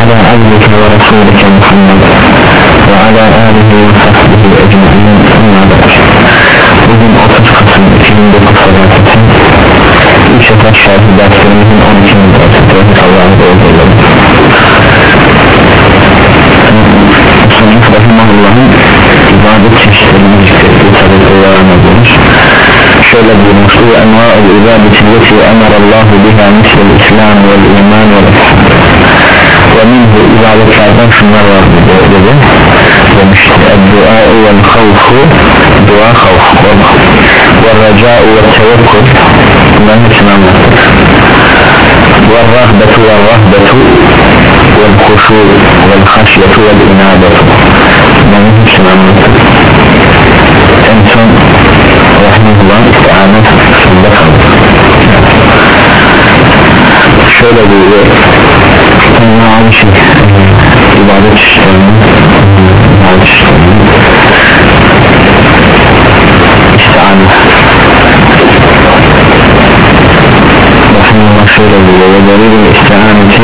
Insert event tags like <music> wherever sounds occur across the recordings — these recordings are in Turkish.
على عبدك ورسولك محمد وعلى آله وصحبه أجمعين أما بعد Bugün 30 Kasım 2009 Fedakati İlk sefer şartı derslerimizin 12. dersi Tevhid Allah'ı da öldürüyorum Musallık Rahimahullah'ın ibadet çeşitlerini zikrettiği tabi devam ediyoruz şöyle buyurmuştu ve enva'ul ibadeti leti emarallahu biha mislel islam vel iman vel ve minhu ibadetlerden şunlar var dedi demişti dua vel havfu dua havf ve raca'u ve tevekkül bunların hepsini anlattık ve rahbetu ve rahbetu vel huşu vel haşyetu vel inabetu bunların hepsini anlattık en son rahmetullah istihamet kısmında kaldı şöyle buyuruyor Allah'a bir şey ibadet işlerini ibadet işlerini istihane Rahmetullah şöyle buyuruyor ve delil istihaneti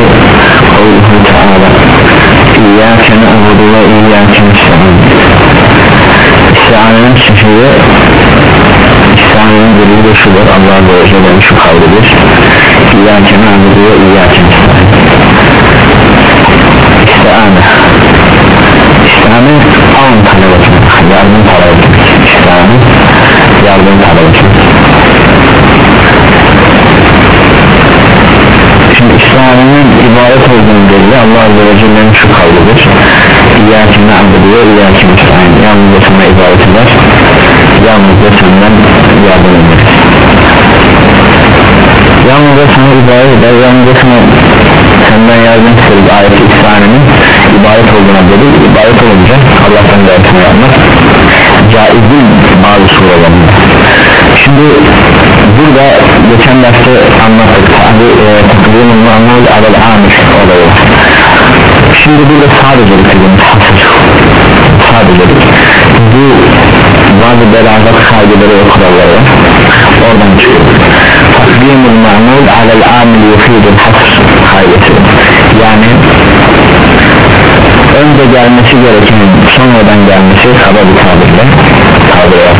Kavluhu Teala. İyyâke ne'budu ve iyyâke nesta'in. İstihanenin çeşidi İstihanenin delili de şudur Allah Azze ve Celle'nin şu kavlidir İyyâke ne'budu ve iyyâke nesta'in İstihane İstihane an talep etmek yardım talep etmek İstihane yardım talep etmek Şimdi İstihanenin ibadet olduğunu belli. Allah Azze ve Celle'nin şu kavlidir. İyyâke ne'budu ve iyyâke nesta'in. Yalnızca sana ibadet eder. Yalnızca senden yardım ederiz Yalnızca sana ibadet eder. Yalnızca sana senden yardım isteriz ayeti İslam'ın ibadet olduğuna dedi ibadet olunca Allah'tan yardım yapmak caiz değil bazı surelerinde şimdi burada geçen derste anlattık. Tabi takdimin mamul alel amir olayı şimdi burada sadece hasır sadece bu bazı belagat kaydeleri ve kuralları oradan çıkıyor. Takdimul mamul alel amil yufidul hasr kaydesi. Yani önce gelmesi gereken sonradan gelmesi kaba bir tabirle tabirle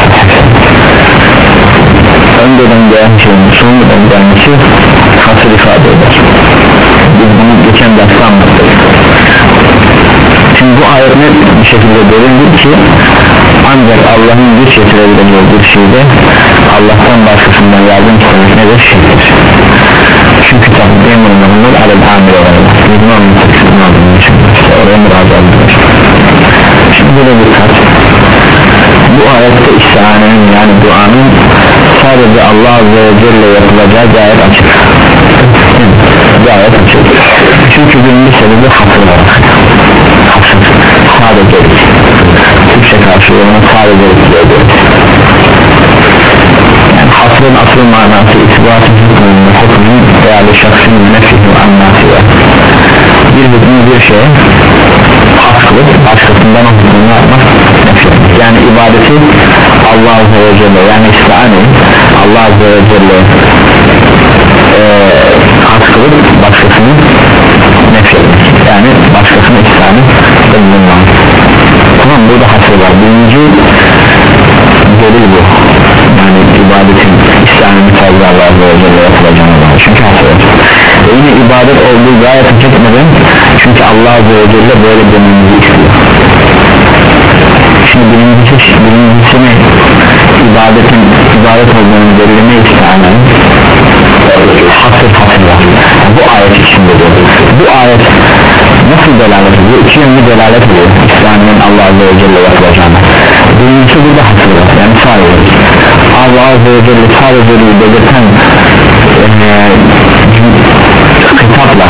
önceden gelen şeyin sonradan gelmesi hasır ifade eder. Biz bunu geçen derste anlattık. Şimdi bu ayet bir şekilde belirli ki ancak Allah'ın güç getirebileceği bir şeyde Allah'tan başkasından yardım istemek nedir? Şirktir çünkü takdim olmalıdır alel amir olaylar bizim anlattık sizin adını işte oraya müracı aldılar şimdi böyle bir kat. Bu ayette istihanenin yani duanın sadece Allah Azze ve Celle yapılacağı gayet açık. Gayet açık. Çünkü birinci sebebi hasır var. Hasır sadece Türkçe karşılığını sadece ediyoruz yani hasrın asıl manası isbatı hükmünün hükmünün değerli şahsın nefsinin anması bir hükmü bir şey has kılıp başkasından o hükmünü yapmak yani ibadeti Allah Azze ve Celle yani istihane Allah Azze ve Celle e, has kılıp başkasını nefretmek yani başkasını istihane bulunmak tamam burada hasır var. Birinci delil bu ibadetin İslam'ın fazla Allah Azze ve Celle yapılacağını var çünkü var. Ve yine ibadet olduğu gayet açık neden çünkü Allah ve Celle böyle dememizi istiyor şimdi birincisi, birincisi ne ibadetin ibadet olduğunu belirleme hasır hasır var bu ayet içinde bu ayet nasıl delalet ediyor? İki yönlü delalet ediyor. İslam'ın Allah ve Celle yapılacağına birincisi burada hasır var yani sadece Allah Azze ve Celle sadece belirten hitapla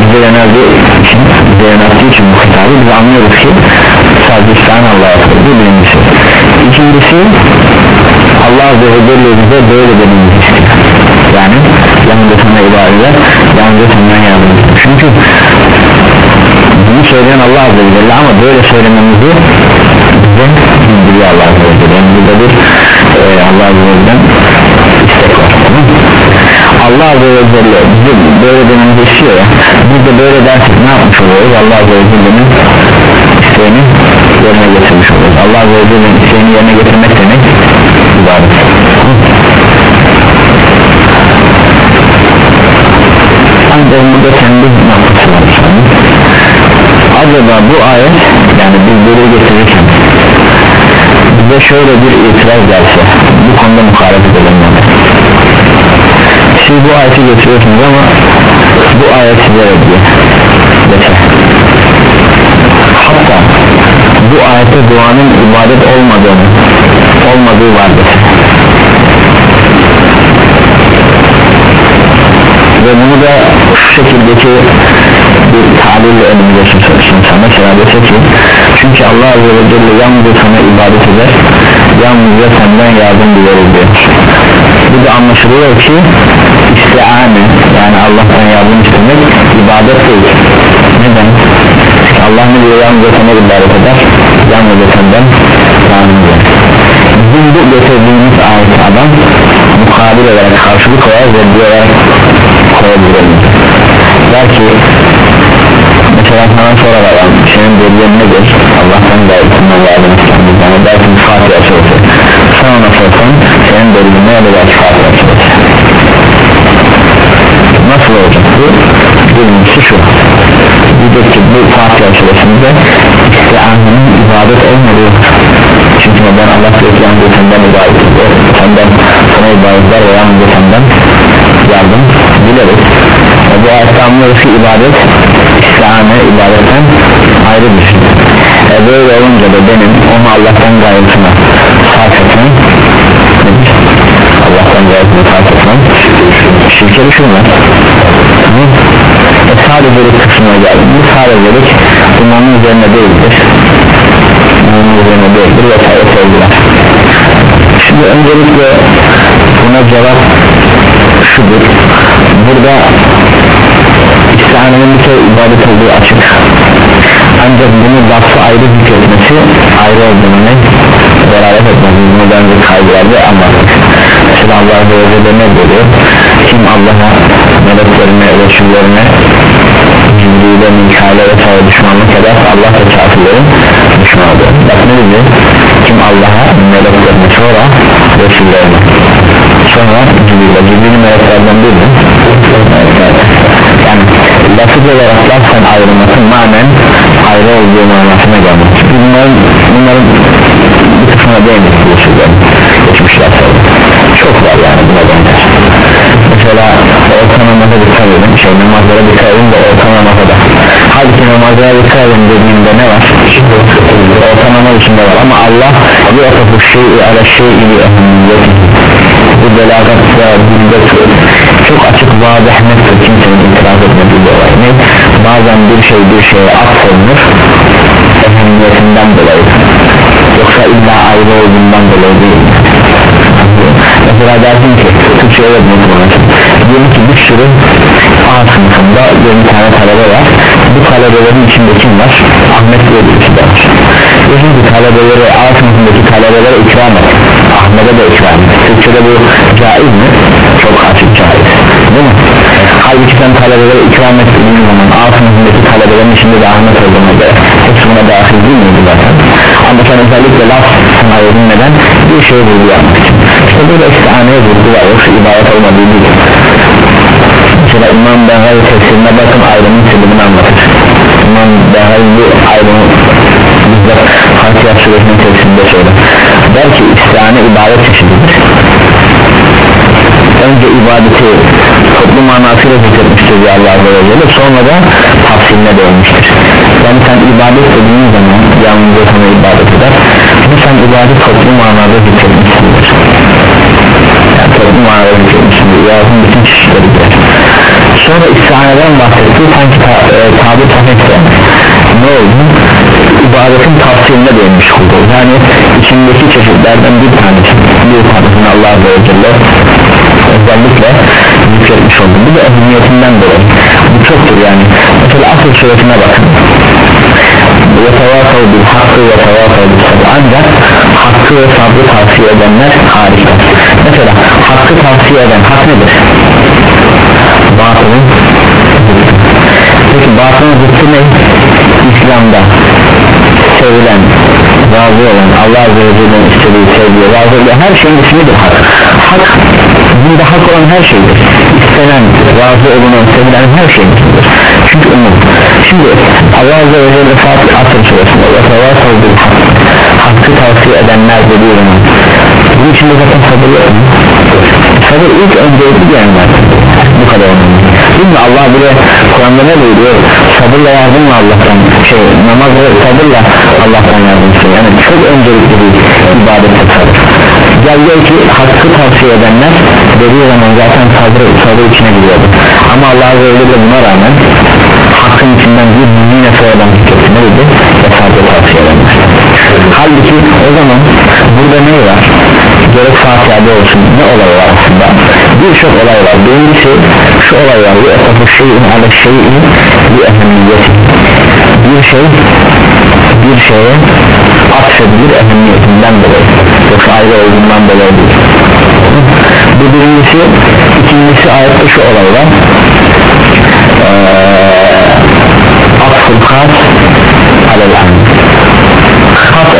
bize yöneldiği için bize yöneldiği için bu hitabı biz anlıyoruz ki sadece isteyen Allah'a bu birincisi. İkincisi Allah Azze ve Celle bize böyle dememizi istiyor yani yalnızca sana ibadeler yalnızca senden yardım çünkü bunu söyleyen Allah Azze ve Celle ama böyle söylememizi bize bildiriyor Allah Azze ve Celle. Yani burada bir e, Allah Azze istek var? Allah Azze ve Celle bize böyle dememizi istiyor ya. Biz de böyle dersek ne yapmış oluyoruz? Allah Azze ve Celle'nin isteğini yerine getirmiş oluyoruz. Allah Azze ve Celle'nin isteğini yerine getirmek demek ibadet. Ancak burada kendi noktası var. Acaba bu ayet yani biz böyle getirirken bize şöyle bir itiraz gelse bu konuda muhalefet edenler siz bu ayeti getiriyorsunuz ama bu ayet size reddiyor dese hatta bu ayette duanın ibadet olmadığını olmadığı var dese ve bunu da şu şekildeki bir talille önümüze sunsa mesela dese ki çünkü Allah Azze ve Celle yalnızca sana ibadet eder. Yalnızca senden yardım dileriz diyor bu da anlaşılıyor ki istiane yani Allah'tan yardım istemek ibadet değil. Neden? Allah ne diyor? Yalnızca sana ibadet eder. Yalnızca senden yardım eder bizim bu getirdiğimiz ayet adam mukabil olarak karşılık olarak ve olarak koyabilir. Der ki mesela sana sorarlar senin delilerin nedir? Allah'tan yardım istendir yani dersin Fatiha suresi. Sana ona sorsan senin delilin ne olacak Fatiha suresi? Nasıl olacak bu? Birincisi şu. Diyecek ki bu Fatiha suresinde istianının ibadet olmadığı çünkü ben Allah diyor ki yalnızca senden ibadet senden sana ibadetler ve senden yardım dileriz e bu ayette anlıyoruz ki ibadet istiane ibadetten ayrı şey e böyle olunca da benim onu Allah'tan gayrısına sarf etmem. Allah'tan gayrısına sarf etmem. Şirke düşürmez e sadecelik kısmına geldim. Bu sadecelik imanın üzerine değildir. İmanın üzerine değildir. Vesaire sevgiler. Şimdi öncelikle buna cevap şudur. Burada istihanenin bir kere ibadet olduğu açık. Ancak bunu lafı ayrı zikretmesi ayrı olduğunu beraber etmez bunu benzer kaygılarda anlattık mesela Allah ve Celle ne diyor? Kim Allah'a meleklerine Resullerine Cibril'e Mikail'e vesaire düşmanlık eder Allah da kafirlerin düşmanıdır bak ne diyor? Kim Allah'a meleklerine sonra Resullerine sonra Cibril'e. Cibril'i meleklerden değil mi? yani lafız olarak lafzen ayrılması manen ayrı olduğu manasına gelmez bunların, bunların bir kısmına değindik bu geçmişler sonra çok var yani buna benzer mesela orta namaza dikkat edin şey namazlara dikkat edin de orta namazda halbuki namazlara dikkat edin dediğinde ne var orta namaz içinde var ama Allah yu'tafu şey'i ala şey'i ehemmiyeti bu belagatta dilde çok açık vadih nettir kimsenin itiraz etmediği bir olay ne? bazen bir şey bir şeye atfolunur ehemmiyetinden dolayı yoksa illa ayrı olduğundan dolayı değil mesela dersin ki Türkçe'ye öğretmenim diyelim ki bir sürü A sınıfında 20 tane talebe var bu talebelerin içinde kim var? Ahmet diye birisi de var ki talebeleri A sınıfındaki talebelere ikram et Ahmet'e de ikram et Türkçe'de bu caiz mi? çok açık caiz değil mi? halbuki sen talebelere ikram ettiğin zaman A sınıfındaki talebelerin içinde de Ahmet olduğuna göre hepsi buna dahil değil miydi zaten? ama sen özellikle laf sana neden bir şey vurgu yapmak için işte böyle istihaneye vurgu var yoksa ibadet olmadığı değil. Mesela İmam Behar tefsirine bakın ayrımın sebebini anlatır. İmam Behar bu ayrımı bizde Fatiha suresinin tefsirinde söyler. Der ki istihane ibadet çeşididir. Önce ibadeti toplu manasıyla zikretmiştir diye Allah Azze ve Celle sonra da tafsiline değinmiştir yani sen ibadet dediğin zaman yalnızca sana ibadet eder. Ama sen ibadet toplu manada toplu manada zikretmişsindir yazın bütün çeşitleri girer sonra istihaneden bahsetti sanki ta, e, tabi tafekte ne oldu? İbadetin tafsiline değinmiş oldu. Yani içindeki çeşitlerden bir tanesi bir tanesini Allah Azze ve Celle özellikle zikretmiş oldu. Bu da ehemmiyetinden dolayı. Bu çoktur yani. Mesela asıl suretine bakın. Yetavasav bil hakkı ve tevasav bil sabır ancak hakkı ve sabrı tavsiye edenler harika mesela hakkı tavsiye eden hak nedir? batılın peki batılın zıttı ne? İslam'da sevilen razı olan Allah Azze ve Celle'nin istediği sevgiye razı olan her şeyin ismidir hak. Hak bunda hak olan her şeydir. İstenen razı olunan sevilen her şeydir çünkü umum şimdi Allah Azze ve Celle Fatih Asr suresinde ve tevasav bil hak. Hakkı tavsiye edenler dediği zaman bunun içinde zaten sabır yok mu? sabır ilk öncelikli diyenler bu kadar önemli. Mi? Allah bile Kur'an'da ne buyuruyor? Sabırla yardımla Allah'tan. Şey namaz ve sabırla Allah'tan yardım istiyor. Yani çok öncelikli bir ibadette sabır gel gel ki hakkı tavsiye edenler dediği zaman zaten sabır, sabır içine giriyordu ama Allah Azze ve Celle buna rağmen hakkın içinden bir yine sonradan hükmetti ne dedi? Ve sabrı tavsiye edenler. Halbuki o zaman burada ne var gerek Fatiha'da olsun ne olay var aslında? Birçok olay var. Birincisi şu olay var bu esafu şeyin ala şeyin bu ehemmiyeti. Bir şey bir şeye atfedilir ehemmiyetinden dolayı. Yoksa ayrı olduğundan dolayı değil. Bu birincisi. İkincisi ayette şu olay var. Ee, atful has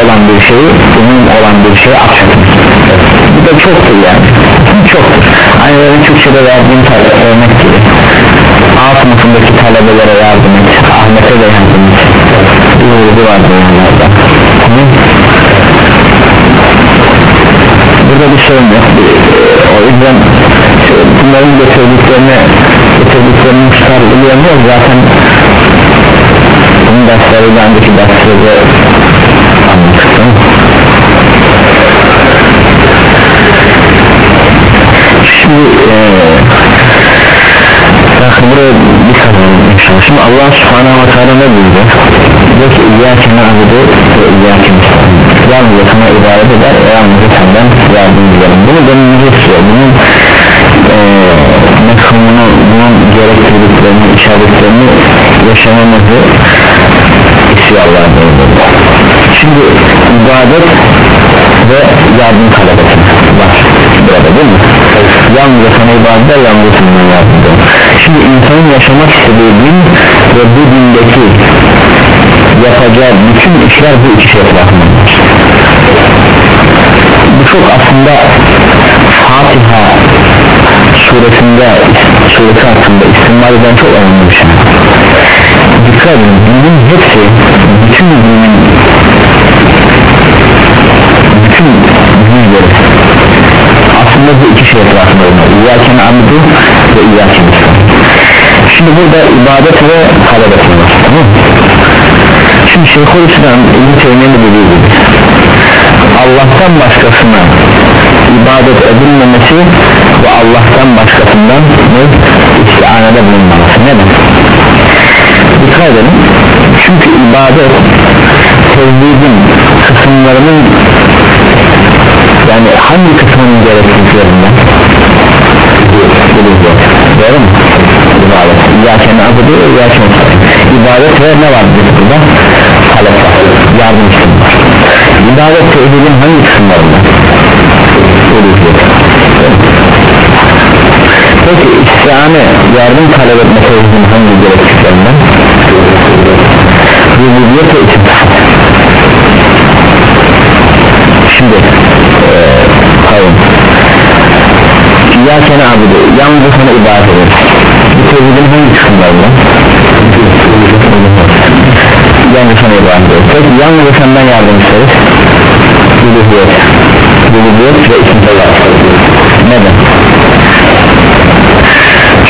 olan bir şeyi umum olan bir şeye atfetmek bu da çoktur yani. Çoktur. Aynı böyle Türkçe'de verdiğim örnek gibi. A sınıfındaki talebelere yardım et. Ahmet'e de yardım et. Bir vurgu var bunlarda burada bir sorun yok. O yüzden bunların getirdiklerine getirdiklerini çıkarılıyor zaten bunun dersleri önceki derslerde şimdi ee, buraya bir kazanım inşallah şimdi Allah subhanahu wa ta'ala ne buyurdu? Diyor ki İyyâke na'budu ve İyyâke yalnızca sana ibadet eder ve yalnızca senden yardım dilerim bunu denilmesi istiyor bunun ee, mefhumunu bunun gerektirdiklerini işaretlerini yaşamamızı istiyor Allah şimdi ibadet ve yardım talep var. Burada değil mi? Yalnızca sana ibadet eder yalnızca senden yardım eder şimdi insanın yaşamak istediği din ve bu dindeki yapacağı bütün işler bu iki şey etrafındadır bu çok aslında Fatiha suresinde suresi hakkında istimali eden çok önemli bir şey. Dikkat edin dinin hepsi bütün dinin bu iki şey etrafında olmalı İyyâken amdu ve İyyâken şimdi burada ibadet ve etme var tamam şimdi Şeyhülislam İbn Teymiye'nin dediği gibi Allah'tan başkasına ibadet edilmemesi ve Allah'tan başkasından ne? istianede bulunmaması. Neden? dikkat edelim. Çünkü ibadet tevhidin kısımlarının yani hangi kısmının gerekliliklerinden doğru mu? ibadet İyyâken abudu İyyâken ibadet ve ne var dedi burada? talep var yardım istedim var ibadet tevhidin hangi kısımlarında? peki istihane yardım talep etme tevhidin hangi gerekliliklerinden? rububiyet ve istihat şimdi pardon İyyâken abudu yalnızca sana ibadet ederiz bu tevhidin hangi kısımlarında? yalnızca sana ibadet ederiz peki yalnızca senden yardım isteriz. Rububiyet. Rububiyet ve istihat neden?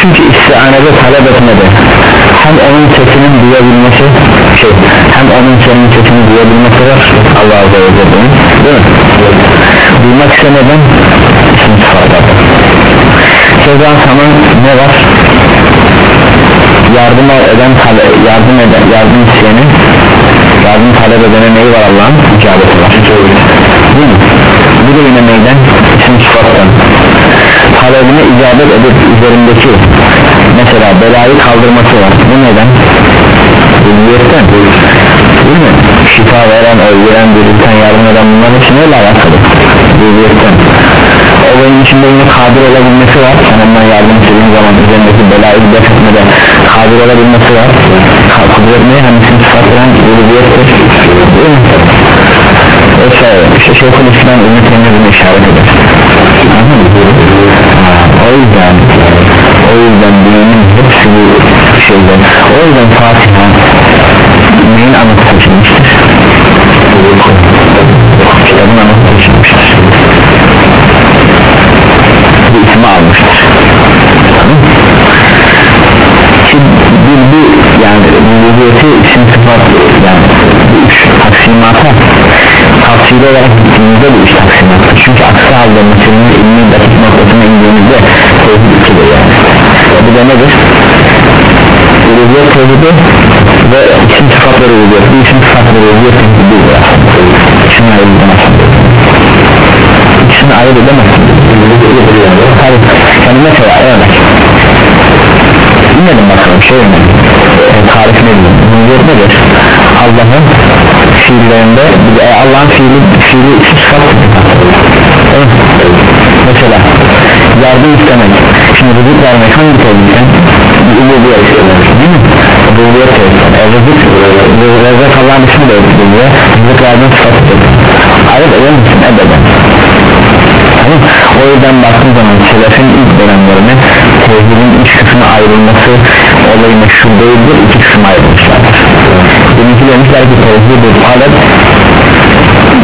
çünkü istihanede talep etmede hem onun sesinin duyabilmesi şey hem onun senin sesini duyabilmesi var. Allah Azze ve değil mi? Duymak istemeden isim sıfatlar keza sana ne var? yardım eden yardım eden yardım isteyenin yardım talep edene neyi var Allah'ın icabeti var değil mi? bu da yine neyden? isim sıfattan talebine icabet edip üzerindeki mesela belayı kaldırması var bu neden? Uluhiyetten değil mi? şifa veren, öldüren, dirilten, yardım eden bunların hepsi neyle alakalı? Uluhiyetten olayın içinde yine kadir olabilmesi var. Ondan yardım istediğin zaman üzerindeki belayı def etmede kadir olabilmesi var. Kudret ne? hani isim sıfat veren uluhiyettir değil mi? vesaire işte Şeyhül İslam Ümit Emir'in işaret eder o yüzden o yüzden dinin hepsi bu şeyden o yüzden Fatiha neyin anıtı seçilmiştir kitabın anıtı seçilmiştir yani vücudiyeti isim sıfat yani bu üç taksimata tavsiye olarak gittiğimizde bu üç taksimat çünkü aksi halde meselenin ilmi dakik noktasına indiğimizde tevhid ikidir yani. Bu da nedir? Uluhiyet tevhidi ve isim sıfatları uluhiyet bu isim sıfatları uluhiyet tevhidi değil ikisini ayrı edemezsin ikisini ayrı edemezsin tabi yani mesela örnek dinledim bakalım şey mi? E, tarif ne? Uluhiyet nedir? Allah'ın fiillerinde e, Allah'ın fiili fiili sıfat evet. mesela yardım istemek şimdi rızık vermek hangi tevhidden? Uluhiyet değil mi? Uluhiyet tevhidden e, rızık rızık Allah'ın ismi de uluhiyet rızık yardım sıfatıdır ayıp eder misin? ebeden tamam o yüzden baktığım zaman selefin ilk dönemlerine tevhidin üç kısmına ayrılması olayı meşhur değildir. İki kısma ayrılmışlardır. Benimki demişler ki tevhid-i talep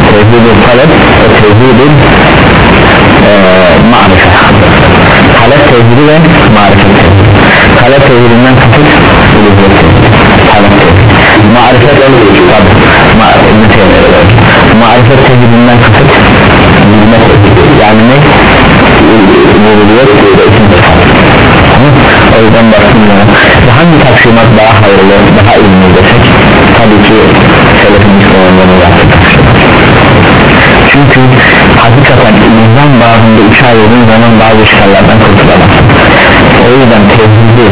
tevhid-i talep ve tevhid-i e, marife talep tevhidi ve marifet talep tevhidinden kasıt uluhiyet talep tevhidi. Marifet tevhidinden kasıt tevhidi yani ne? uluhiyet ve isim o yüzden baktığımda hangi taksimat daha hayırlı daha ilmi desek? Tabii ki selefin İslam'dan yaptık çünkü hakikaten iman bağında üçe ayırdığın zaman bazı işlerlerden kurtulamazsın o yüzden tevhidi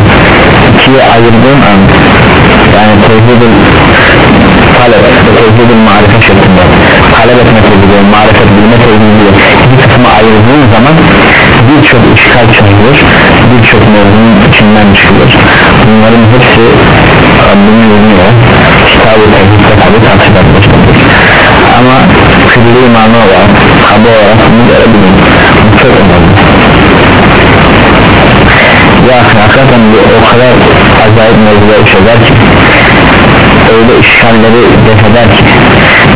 ikiye ayırdığın an yani tevhidin talep ve tevhidin marife şeklinde talep etme tevhidi, marifet bilme tevhidi bir kısmı ayırdığın zaman birçok işgal çözülür birçok mevzunun içinden çıkılır. Bunların hepsi Rabbimin izniyle kitab-ı tevhidde tabi tartışılır ama külli imanı olarak kaba olarak bunu görebilirim. Bu çok önemli ya bu o kadar acayip mevzular işler ki öyle işgalleri defeder ki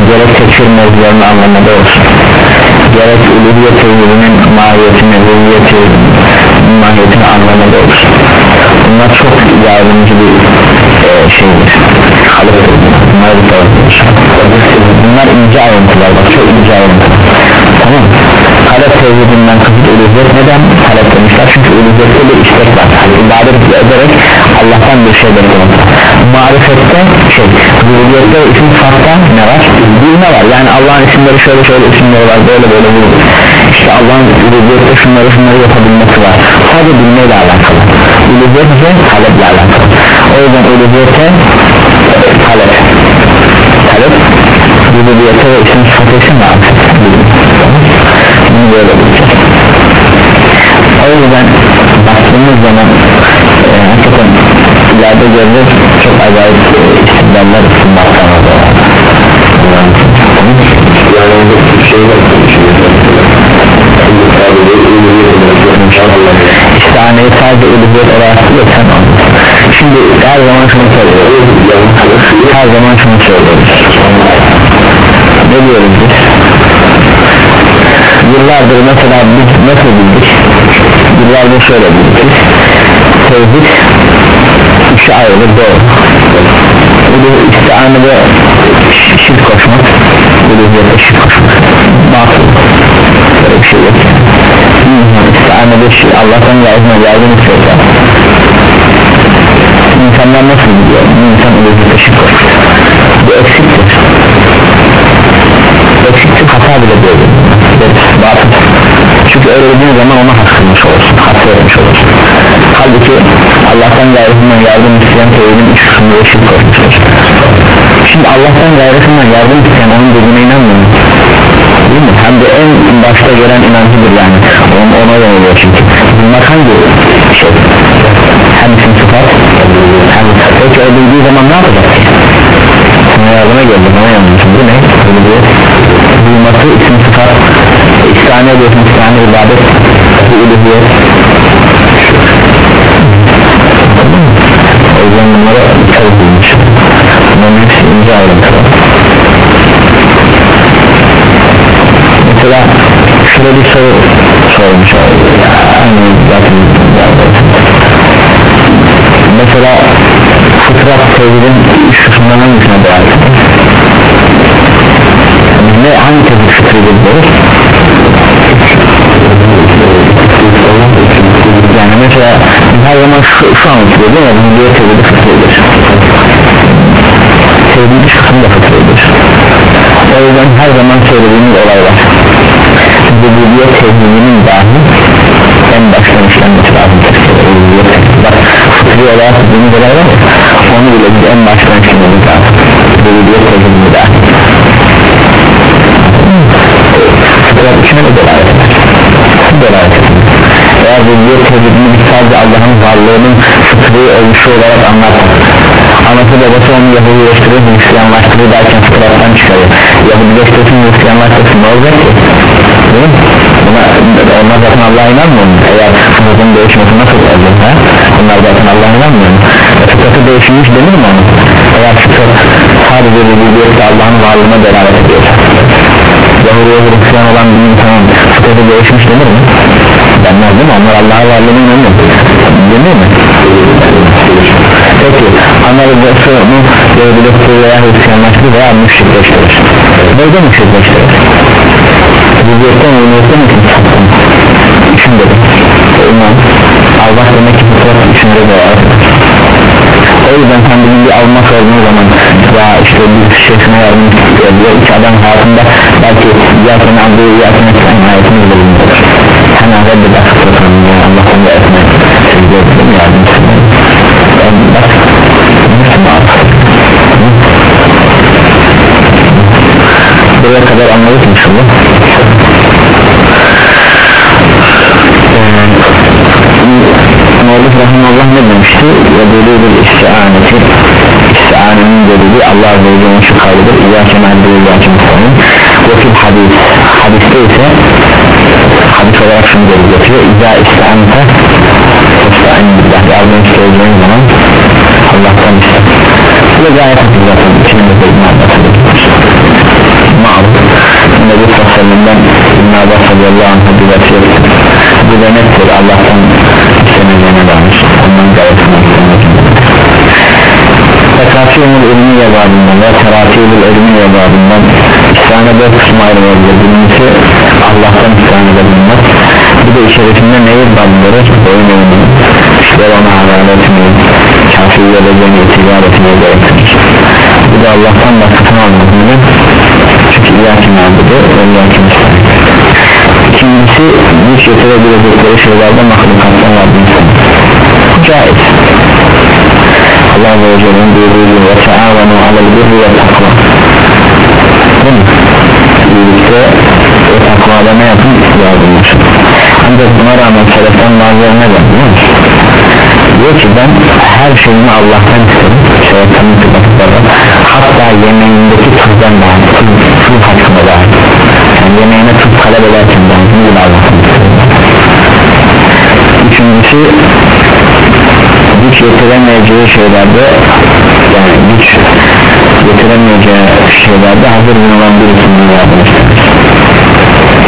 gerek tekfir mevzularını anlamada olsun gerek uluhiyet tevhidinin mahiyetini, ruhiyeti mahiyetini anlamada olsun. Bunlar çok yardımcı bir e, şeydir halıktır bunlar bir tarafdır bunlar ince ayrıntılar bak çok ince ayrıntılar. Tamam talep tevhidinden kasıt uluhiyet neden talep demişler? Çünkü uluhiyette bir istek var. Yani ibadet ederek Allah'tan bir şey beklemek marifette şey uluhiyette isim farkta ne var? Bilme var. Yani Allah'ın isimleri şöyle şöyle isimleri var böyle böyle böyle işte Allah'ın uluhiyette şunları şunları yapabilmesi var. Sadece bilmeyle alakalı. Uluhiyet ise taleple alakalı. O yüzden uluhiyete talep. Talep uluhiyete ve isim sıfatı isim var bunu böyle. Bulacağız o yüzden baktığımız zaman e, hakikaten ileride göreceğiz. Çok acayip e, istidlaller sunmaktan yani bir şey var. İstihaneyi sadece uluhiyet olarak yok sen Şimdi her zaman şunu söylüyoruz. Her zaman şunu söylüyoruz. Ne diyoruz biz yıllardır mesela biz nasıl bildik? Yıllardır şöyle bildik. Tevhid üçe ayrılır doğru. Bu istihanede şirk koşmak bu da şirk koşmak. Batıl. Böyle bir şey yok. İstihanede şirk Allah'tan yardıma yardım istiyorsa insanlar nasıl biliyor? İnsan ilgisi şirk koşuyor. Bu eksiktir. Eksiktir hata bile diyor ederiz batıl çünkü öyle dediğin zaman ona haksızmış olursun haksız olmuş olursun halbuki Allah'tan gayrısından yardım isteyen tevhidin üç kısmında şirk koşmuştur şimdi Allah'tan gayrısından yardım isteyen onun dediğine inanmıyor değil mi? hem de en başta gelen inancıdır yani onun ona yöneliyor çünkü bunlar hangi şey hem isim sıfat hem peki o bildiği zaman ne yapacak ki? sana yardıma geldi bana yanlışım bu ne? duyması isim sıfat istihane ediyorsun istihane ibadet uluhiyet o yüzden bunlara dikkat edilmiş. Bunların hepsi ince ayrıntılar mesela şöyle bir soru sormuş yani zaten mesela fıtrat tevhidin üç kısmından hangisine dahil ne hangi tevhid yani mesela her zaman şu, şu anlatılıyor değil mi? Bunun diye tevhidi fıtridir tevhid üç kısmı da fıtridir o yüzden her zaman söylediğimiz olay var. Rububiyet tevhidinin dahi en baştan işlenmesi lazım. Bak fıtri olarak dediğimiz olay var ya onu bile biz en baştan işlememiz lazım. Rububiyet tevhidini dahi. Fıtrat içine de delalet eder. Delalet eder eğer rububiyet tevhidini biz sadece Allah'ın varlığının fıtri oluşu olarak anlatır anası babası onu Yahudileştirir Hristiyanlaştırır derken fıtrattan çıkarır Yahudileştirsin Hristiyanlaştırsın ne olacak ki değil mi? Buna, onlar zaten Allah'a inanmıyor mu? Eğer fıtratın değişmesi nasıl olacak ha? Onlar zaten Allah'a inanmıyor mu? E, fıtratı değişmiş denir mi onu? Eğer fıtrat sadece rububiyette Allah'ın varlığına delalet ediyor Yahudi'ye Hristiyan olan bir insanın fıtratı değişmiş denir mi? Denmez değil mi? Onlar Allah'a varlığına inanmıyor Denir mi? Peki ana babası onu Yahudileştirir veya Hristiyanlaştırır veya müşrikleştirir Neyde müşrikleştirir? Rüziyetten uyuyorsa mı Üçünde de İman Allah demek ki fıtrat üçünde de var o yüzden sen bizim bir almak olduğun zaman ya işte bir şeysine yardım istiyor diye iki adam hayatında belki yakın aldığı yakın etken hayatını bile hemen reddeder fıtratını ya Allah onu da yardım istiyor bak buraya kadar anladık inşallah Muallif Rahimallah ne demişti? Ve bir istianeti İstianenin delili Allah Azze ve Celle'nin şu kaydıdır İyyâke mehdi ve iyyâke muhtemelen Ve fil hadis Hadiste ise Hadis olarak şunu getiriyor İzzâ istianete İstian billah Yardım isteyeceğin zaman Allah'tan iste Bu da gayet hafif zaten İçinde de İbn Abbas'a Ma'ruf Nebi Sallallahu İbn Abbas radıyallahu anh'a bir vasiyet. Da nettir Allah'tan istemeyeceğine dair. Ondan gayet Tekasiyonul ilmi yabadından ve teratiyonul ilmi yabadından İslam'a dört kısmı ayrılabilir. Birincisi Allah'tan islam edebilmek Bir de içerisinde neyi bandırır Oyun oyunu İşte ona havale etmeyi Kafir geleceğini itibar etmeyi gerektirir. Bu da Allah'tan başkasını almadığını Çünkü ilahi nabudu ve müstahil İkincisi güç getirebilecekleri şeylerden mahlukattan yardım Caiz Allah Azze ve Celle'nin buyurduğu gibi ve teavenu alel birri ve takva birlikte ve takvada ne yapın? yardımlaşın ancak buna rağmen seleften bazıları ne der biliyor musun? diyor ki ben her şeyimi Allah'tan isterim şeytanın tıklattıkları hatta yemeğindeki tuzdan daha tuz, hakkında daha yani yemeğine tuz talep ederken ben bunu Allah'tan isterim üçüncüsü güç yetiremeyeceği şeylerde yani güç yetiremeyeceği şeylerde hazır bulunan birisinin yardım istemez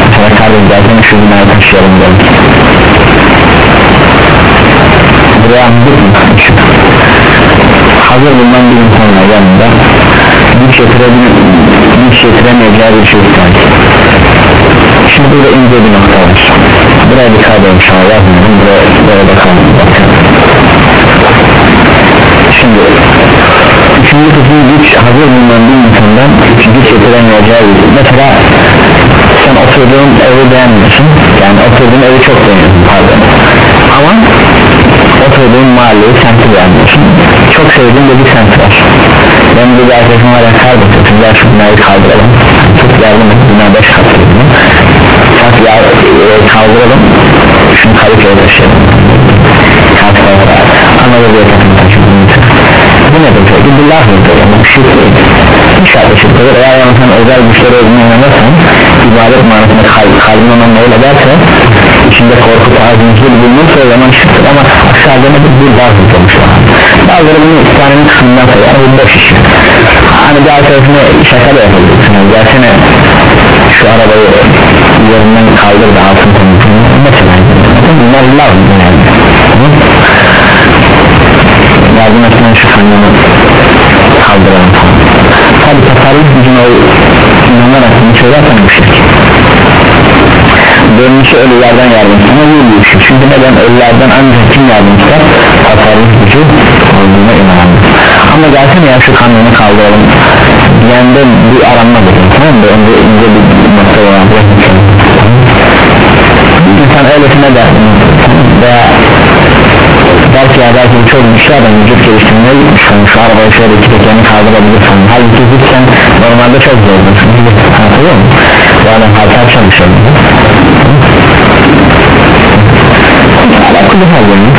mesela kardeş zaten şu binayı taşıyalım dedim buraya anladık mı? hazır bulunan bir insanla yanında. Güç güç yetiremeyeceği bir şey ister şimdi burada ince bir nokta var. Buraya dikkat edin an. Yazmıyorum buraya, buraya bakalım şimdi. Üçüncü kısmı güç hazır bulunan bir insandan güç yetiremeyeceği mesela sen oturduğun evi beğenmiyorsun. Yani oturduğun evi çok beğeniyorsun pardon. Ama oturduğun mahalleyi semti beğenmiyorsun. Çok sevdiğin de bir semt var. Ben bir arkadaşım var ya kardeşim gel şu binayı kaldıralım. Çok yardım et bina 5 katlı bak ya e, kaldıralım. Şunu Kadıköy'e taşıyalım. Kalkmalara Anadolu'ya takım taşıyalım bu ne demek bu bir laf mıdır bu şirk değil inşallah şirk olur eğer yani sen özel güçlere olduğuna inanırsan ibadet manasında kal kalbin onunla öyle derse içinde korku tazimci bulunursa o zaman şirktir ama aşağıda ne bir laf mıdır bazıları bunu İslam'ın kısmından yani bu boş iş. Hani bir arkadaşına şaka da yapabilirsin. Gelsene şu arabayı yerinden kaldır da altın konusunu mesela bunlar laf yani yardım etmen şu kamyonu kaldıralım tabi tasarruf gücüne inanarak bunu söylersen bu şirk dönmüşü ölülerden yardım sana iyi bir şey çünkü neden? Ölülerden ancak kim yardım ister tasarruf gücü olduğuna inanır ama gelsene ya şu kamyonu kaldıralım. Diyende bir aranma dedim tamam mı? Önce ince bir nokta olan insan öylesine der veya belki ya belki çok güçlü adam vücut geliştirmeye gitmiş şu arabayı şöyle iki tekerini kaldırabilir falan halbuki gitsen normalde çok zordur anlatıyor mu? bu adam halter çalışıyor alakalı hal yani.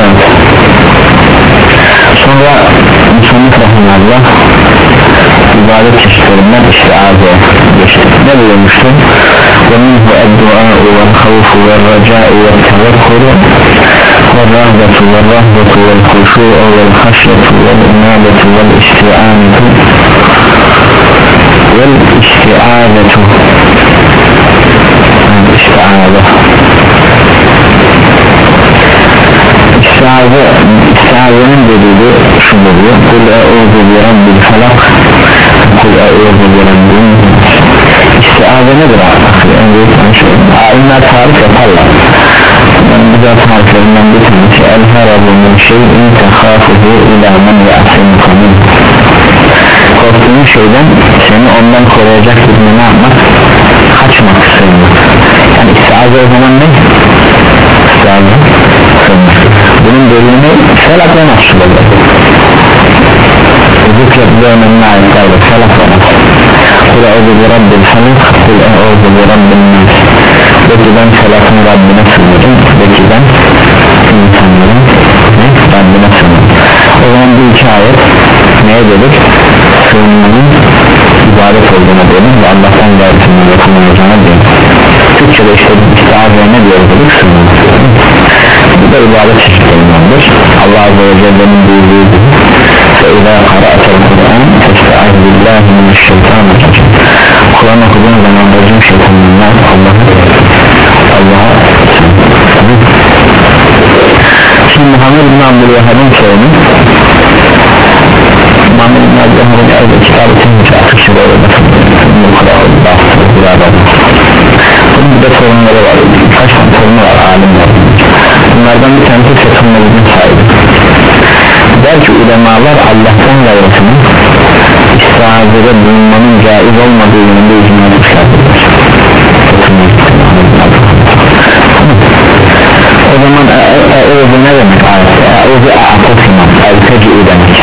Evet. sonra Müslüman Rahmanallah ibadet çeşitlerinden istiaze geçti. Ne buyurmuştu ومنه الدعاء والخوف والرجاء والتوكل والرغبة والرهبة والخشوع والخشية والإنابة والإستعانة والاستعاذة الإستعاذة. İstiaze, istiazenin dediği şu oluyor Kul e'udu bi rabbil falak Kul e'udu bi rabbil İstiaze nedir? En büyük konuşuyorum Alimler tarif yaparlar. Ben güzel tariflerinden bir tanesi. El harabu min şeyin tehafuhu ila men ya'simuka min Korktuğun şeyden seni ondan koruyacak birini ne yapmak? Kaçmak sığınmak. Yani istiaze o zaman ne? İstiaze sığınmak. Bunun bölümü felak ve nasıl olur zikret önüne ayetlerde felak ve nasıl Kul eûzu bi rabbil halak Kul eûzu bi rabbil nas. Bekiden selafın Rabbine sığınırım Bekiden insanların Rabbine sığınırım. O zaman bu iki ayet neye dedik? Sığınmanın ibadet olduğuna dedim ve Allah'tan gayrısından yakınlanacağına dedim Türkçe'de işte istiazeye ne diyoruz dedik? Sığınmak Bu da ibadet çeşitlerindendir Allah Azze ve Celle'nin buyurduğu gibi Feyda karatel Kur'an billahi mineşşeytanirracim Kur'an okuduğun zaman racim şeytanından Allah'a Allah'a Şimdi Muhammed bin Abdülvehhab'ın sorunu Muhammed bin Abdülvehhab'ın evde kitabetin hiç akışı böyle nasıl bu kadar bastırdı birader Bunun bir de sorunları var. Kaç tane sorunu var alimler. Bunlardan bir tanesi seçimlerinin sahibi. Der ki ulemalar Allah'tan gayrısının istiazede bulunmanın caiz olmadığı yönünde icma etmişlerdir o zaman eûzu ne demek ayette eûzu a'kosiman el-teci'u demek.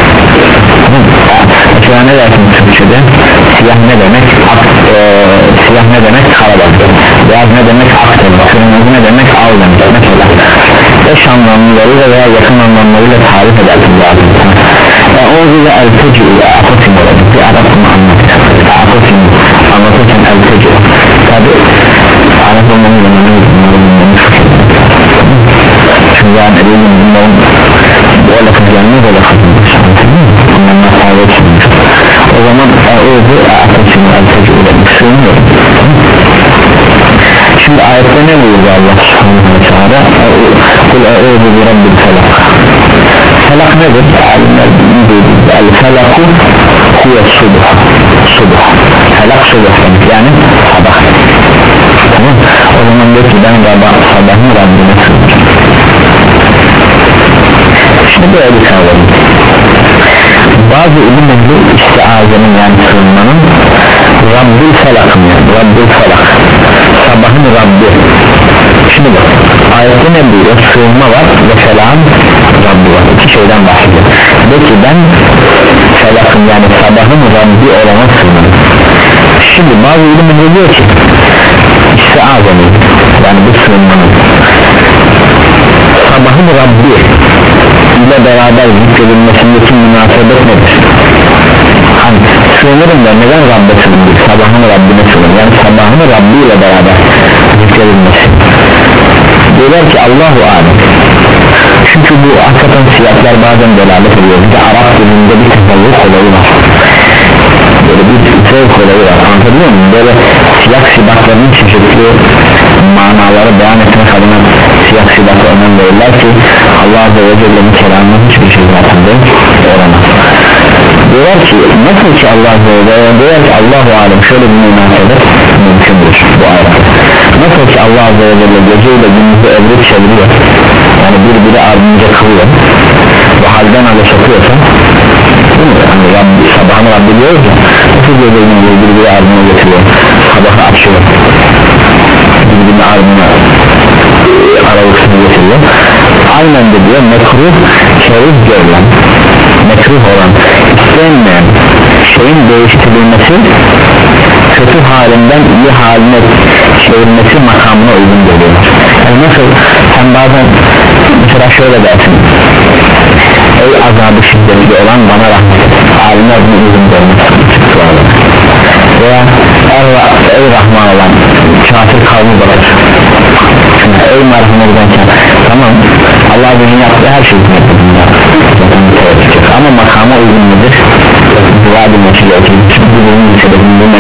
Mesela ne dersin Türkçe'de? Siyah ne demek? Ak, e, siyah ne demek? Kara demek beyaz ne demek? Ak demek. Kırmızı ne demek? Al demek. Mesela eş anlamlarıyla veya yakın anlamlarıyla tarif edersin lazım eûzu ve el-teci'u a'kosim demek bir Arap bunu anlatır a'kosim anlatırken el-teci'u tabi Arap olmanın zamanı bunları çünkü yani eminim bunların o lafız gelmez lafız anlamlar sahip etsinmiş o zaman a'kosim el-teci'u demek sığınıyorum şimdi ayette ne buyurdu Allah subhanahu ve teala kul eûzu bi rabbil felak felak nedir? alimler huve subuh. Subuh. Felak subuh. Yani sabah. Tamam. O zaman diyor ki ben sabah, sabahın Rabbine sığınacağım şimdi böyle bir kavram bazı ilim ehli istiazenin yani sığınmanın Rabbil felakın yani Rabbil felak. Sabahın Rabbi. Şimdi bak bahsediyor sığınma var ve selam Rabbi var. İki şeyden bahsediyor. De ki ben felakın yani sabahın Rabbi olana sığınırım şimdi bazı ilim diyor ki işte azami yani bu sığınmanın sabahın Rabbi ile beraber zikredilmesindeki münasebet nedir? Hani sığınırım da neden Rabbe sığınır? Sabahın Rabbine sığınır yani sabahın Rabbi ile beraber zikredilmesi diyorlar ki Allahu Alem çünkü bu hakikaten siyahlar bazen delalet ediyor bir de Arap dilinde bir tasavvuf olayı var. Böyle bir zevk olayı var. Anlatabiliyor muyum? Böyle siyah sibatlarının çeşitli manaları beyan etmek adına siyah sibatı önem verirler ki Allah Azze ve Celle'nin kelamının hiçbir şey zatında olamaz diyorlar ki nasıl ki Allah Azze diyorlar ki Allahu Alem şöyle bir münasebet mümkündür bu ayette. Nasıl ki Allah Azze ve Celle geceyle gündüzü evrip çeviriyor yani birbiri ardınca kılıyor. Ve halden hale sokuyorsa? Yani Rabbi, sabahını Rabbi diyoruz ya nasıl geceyle gündüzü birbiri ardına getiriyor? Sabahı açıyor. Birbirine ardına aralıksız getiriyor. Aynen de diyor mekruh kerih görülen mekruh olan istenmeyen şeyin değiştirilmesi kötü halinden iyi haline çevirmesi makamına uygun geliyor yani nasıl sen bazen mesela şöyle dersin. Ey azabı şiddetli olan bana rahmet et. Haline adını uygun görmesi veya ey rahman olan kafir kavmi bakır ey merhamet eden tamam. Allah benim yaptığı her şeyi ama makama uygun mudur dua edilmesi gerekir çünkü bunun sebebinden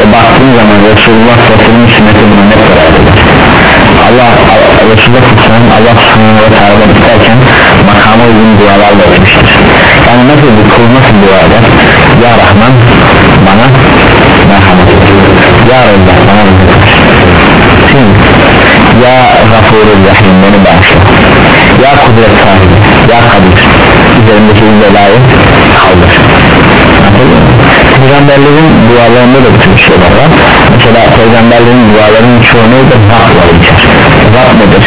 ve baktığın zaman Resulullah Resulü'nün sünneti bunu net beraber Allah Resulullah Resulü'nün Allah subhanahu ve teala isterken makama uygun dualarla etmiştir yani nasıl bir kul nasıl dua eder Ya Rahman bana merhamet et. Ya Resulullah bana et. Ya Gafurur Rahim beni bağışla. Ya kudret sahibi Ya kadir. Üzerimdeki belayı kaldır Peygamberlerin dualarında da bütün şeyler var. Mesela peygamberlerin dualarının çoğunu da Rab var Rab nedir?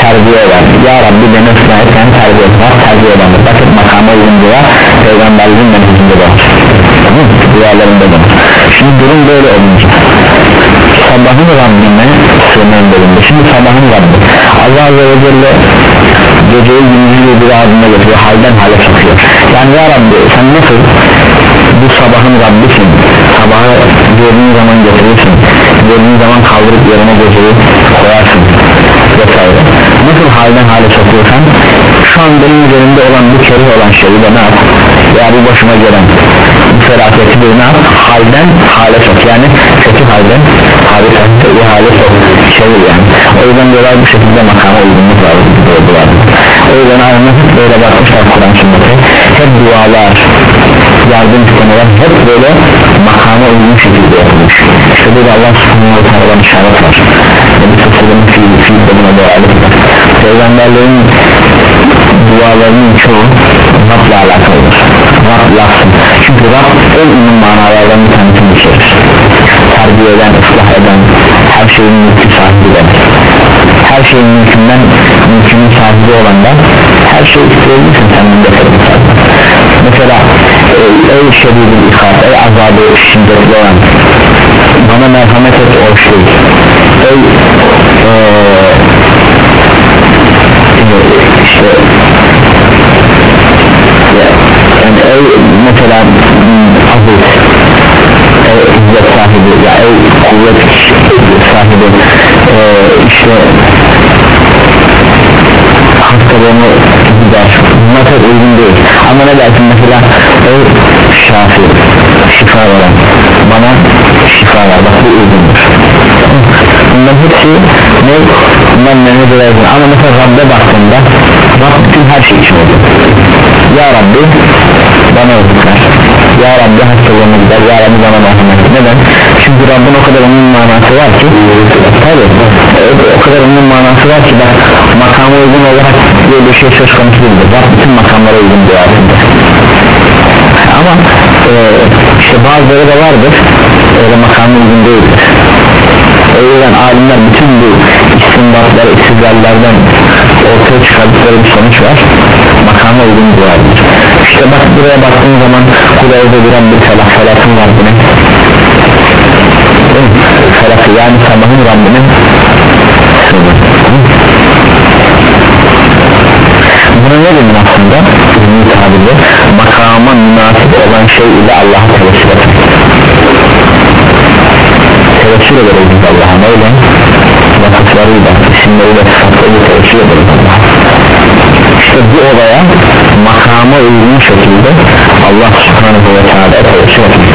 Terbiye eder Ya Rabbi beni ıslah et yani terbiye et. Rab terbiye edendir Bakın makama uygun dua peygamberlerin menhecinde de Dualarında da Şimdi durum böyle olunca sabahın Rabbine sığınan bölümde şimdi sabahın Rabbi. Allah Azze ve Celle geceyi gündüzü bir ağzına getiriyor halden hale sokuyor. Yani ya Rabbi sen nasıl bu sabahın Rabbisin. Sabahı gördüğün zaman getirirsin. Gördüğün zaman kaldırıp yerine geceyi koyarsın. Vesaire. Nasıl halden hale sokuyorsan şu an benim üzerimde olan bu kerih olan şeyi de ne yap ya bu başıma gelen bu felaketi de ne yap halden hale sok. Yani kötü halden hale sok. İyi hale sok. Çevir yani. O yüzden diyorlar bu şekilde makama uygunluk var o yüzden aynen böyle bakmışlar Kur'an sünnete hep dualar yardım istemeler hep böyle makama uygun şekilde yapılmış. İşte böyle Allah subhanahu wa ta'ala işaret var. Nebi Sassal'ın fiil fiil de peygamberlerin dualarının çoğu Rab'la alakalıdır. Rab lafzın çünkü Rab en ünlü manalardan bir tanesini içerir terbiye eden, ıslah eden her şeyin mülkü sahibi demek her şeyin mülkünden mülkünün sahibi olandan her şey isteyebilirsin sen mündeferin mesela ey şedidil ikab ey azabı şiddetli olan bana merhamet et o şey. Ey ee, işte yani ey mesela aziz ey izzet sahibi ya ey kuvvet sahibi ee, işte hastalığını gider bunlar pek uygun değil. Ama ne dersin mesela? Ey şafi şifa veren. Bana şifa ver. Bak bu uygundur. Bunların hepsi ne? Bunlar ne lazım ama mesela Rabbe baktığında Rab bütün her şey için oluyor. Ya Rabbi bana rızık Ya Rabbi hastalığımı gider? Ya Rabbi bana merhamet neden? çünkü Rabbin o kadar onun manası var ki tabi o kadar onun manası var ki bak makama uygun olarak böyle bir şey söz konusu değildir. Rab bütün makamlara uygun diyor aslında ama e, işte bazıları da vardır öyle makama uygun değildir. O yüzden alimler bütün bu istinbatları, istizallerden çıkardıkları bir sonuç var. Makama uygun edilir işte bak buraya baktığın zaman kulağıda duran bir felak felakın Rabbine felakı yani sabahın Rabbinin Buna ne dedim aslında? İlmi tabirle makama münasip olan şey ile Allah'a tevekkül etmek. Tevekkül ederiz biz Allah'a neyle? Vakıflarıyla, isimleriyle, sıfatlarıyla tevekkül ederiz Allah'a. İşte bu olaya makama uygun şekilde Allah subhanahu ve teala tevekkül etmek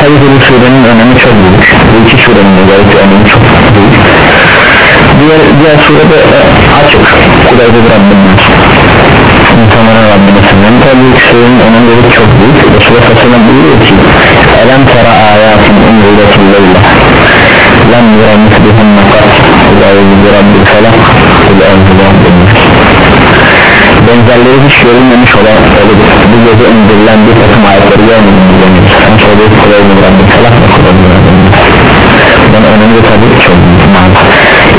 Tabi bu surenin önemi çok büyük. Bu iki surenin özellikle önemi çok büyük. Diğer, diğer surede açık. Kudaydı Rabbinin İnsanlara Rabbine sınırın Tabi bu surenin önemleri çok büyük. Resulullah Aleyhisselam buyuruyor ki Elem tera ayatin umriletin leyle Lem yura mislihun nakat Kudaydı Rabbil felak Kudaydı Rabbil benzerleri hiç görülmemiş olan bu gece indirilen bir takım ayetleri görmedim diyemiyoruz sen söyleyip Kureyni Rabbi Felak ve Kureyni Rabbi ben önemli tabi çok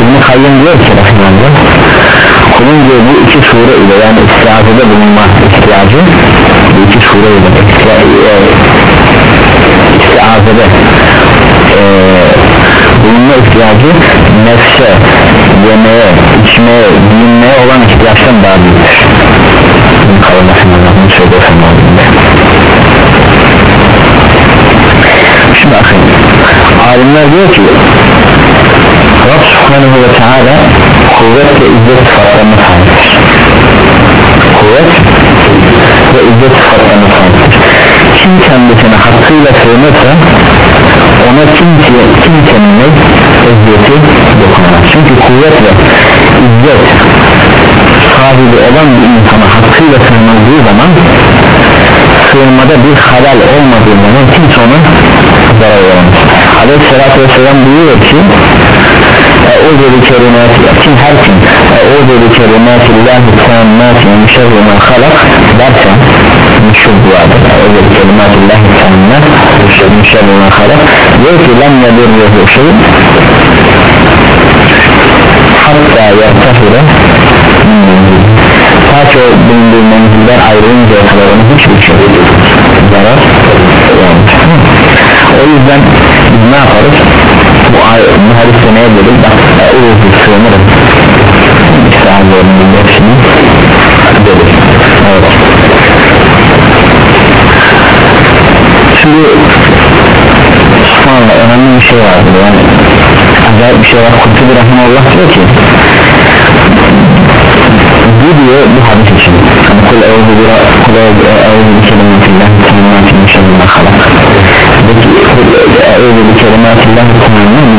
İbn-i Kayyum diyor ki Rahmanullah kulun diyor bu iki sure ile yani istiazede bulunma ihtiyacı bu iki sure ile istiazede e, bulunma ihtiyacı nefse, yemeye, içmeye, giyinmeye olan ihtiyaçtan daha büyüktür bunu söylüyorsam şimdi bakın alimler diyor ki Rab subhanahu ve teala kuvvet ve izzet sıfatlarına sahiptir kuvvet ve izzet sıfatlarına sahiptir kim kendisine hakkıyla sığınırsa ona kimse, kimsenin eziyeti dokunamaz. Çünkü kuvvet ve izzet sahibi olan bir insana hakkıyla sığınıldığı zaman sığınmada bir halal olmadığı zaman kimse ona zarar veremez. Aleyhissalatü vesselam buyuruyor ki Eûzü bi kerimati kim her kim Eûzü bi kerimati Allahi tammati min şerri ma halak derse meşhur duadır Eûzü bi kerimati Allahi tammati min şerri ma halak diyor ki lem yedirruhu şey. Hatta yertahire ta ki o bulunduğu menzilden ayrılıncaya kadar onu hiçbir şey zarar o yüzden ne yaparız? Bu, bu hadiste neye dedik bak uğurlu sığınırım. İsrail'lerin hepsini dedik evet şimdi subhanallah önemli bir şey vardı yani acayip bir şey var. Kurtubi Rahmanullah diyor ki bu diyor bu hadis için. Kul evzu bir kul evzu bir kelimatillah kelimatin ma halak. Evzu bir kelimatillah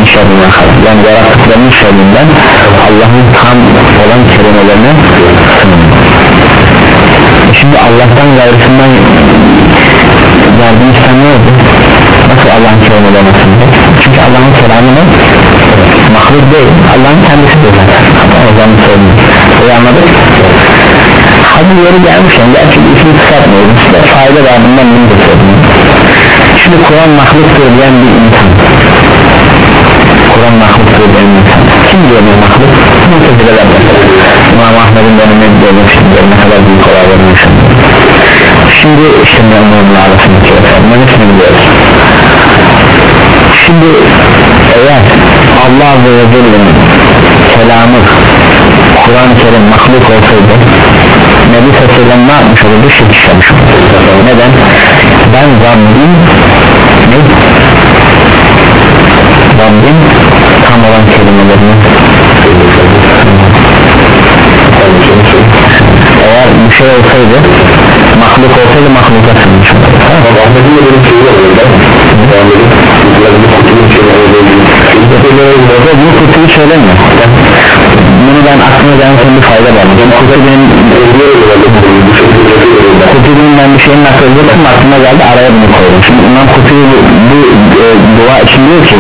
şerri ma halak. Yani yarattıklarının şerrinden Allah'ın tam olan kelimelerine şimdi Allah'tan gayrısından yardım istenmiyor nasıl Allah'ın kelimelerine çünkü Allah'ın kelamı ne? mahluk değil Allah'ın kendisi değil o zaman söyleyeyim Öyle anladık. Hadi yeri gelmişken gerçi ismi kısaltmıyoruz size fayda babından bunu söyleyeyim şimdi Kur'an mahluktur diyen bir insan. Kur'an mahluktur diyen bir insan. Kim diyor bu mahluk? Mutezileler İmam Ahmet'in diyorlar şimdi ne kadar büyük olayların yaşanıyor şimdi memnunla arasındaki efendim hepsini biliyoruz şimdi eğer Allah Azze ve Celle'nin kelamı Kur'an-ı Kerim mahluk olsaydı Nebi Sallallahu ne yapmış olurdu? Şirk işlemiş olurdu neden? ben Rabbim ne? Rabbim tam olan kelimelerini eğer bir şey olsaydı mahluk olsaydı mahluka sığınmış olurdu. Ahmet'in de benim şeyi oluyor değil mi? bu kutuyu söylemiyor bunu ben aklıma gelen son bir fayda var. Kutubenin kutubenin ben bir şeyin nakledildim aklıma geldi araya bunu koydum. Şimdi İmam Kutubi bu, bu e, dua için diyor ki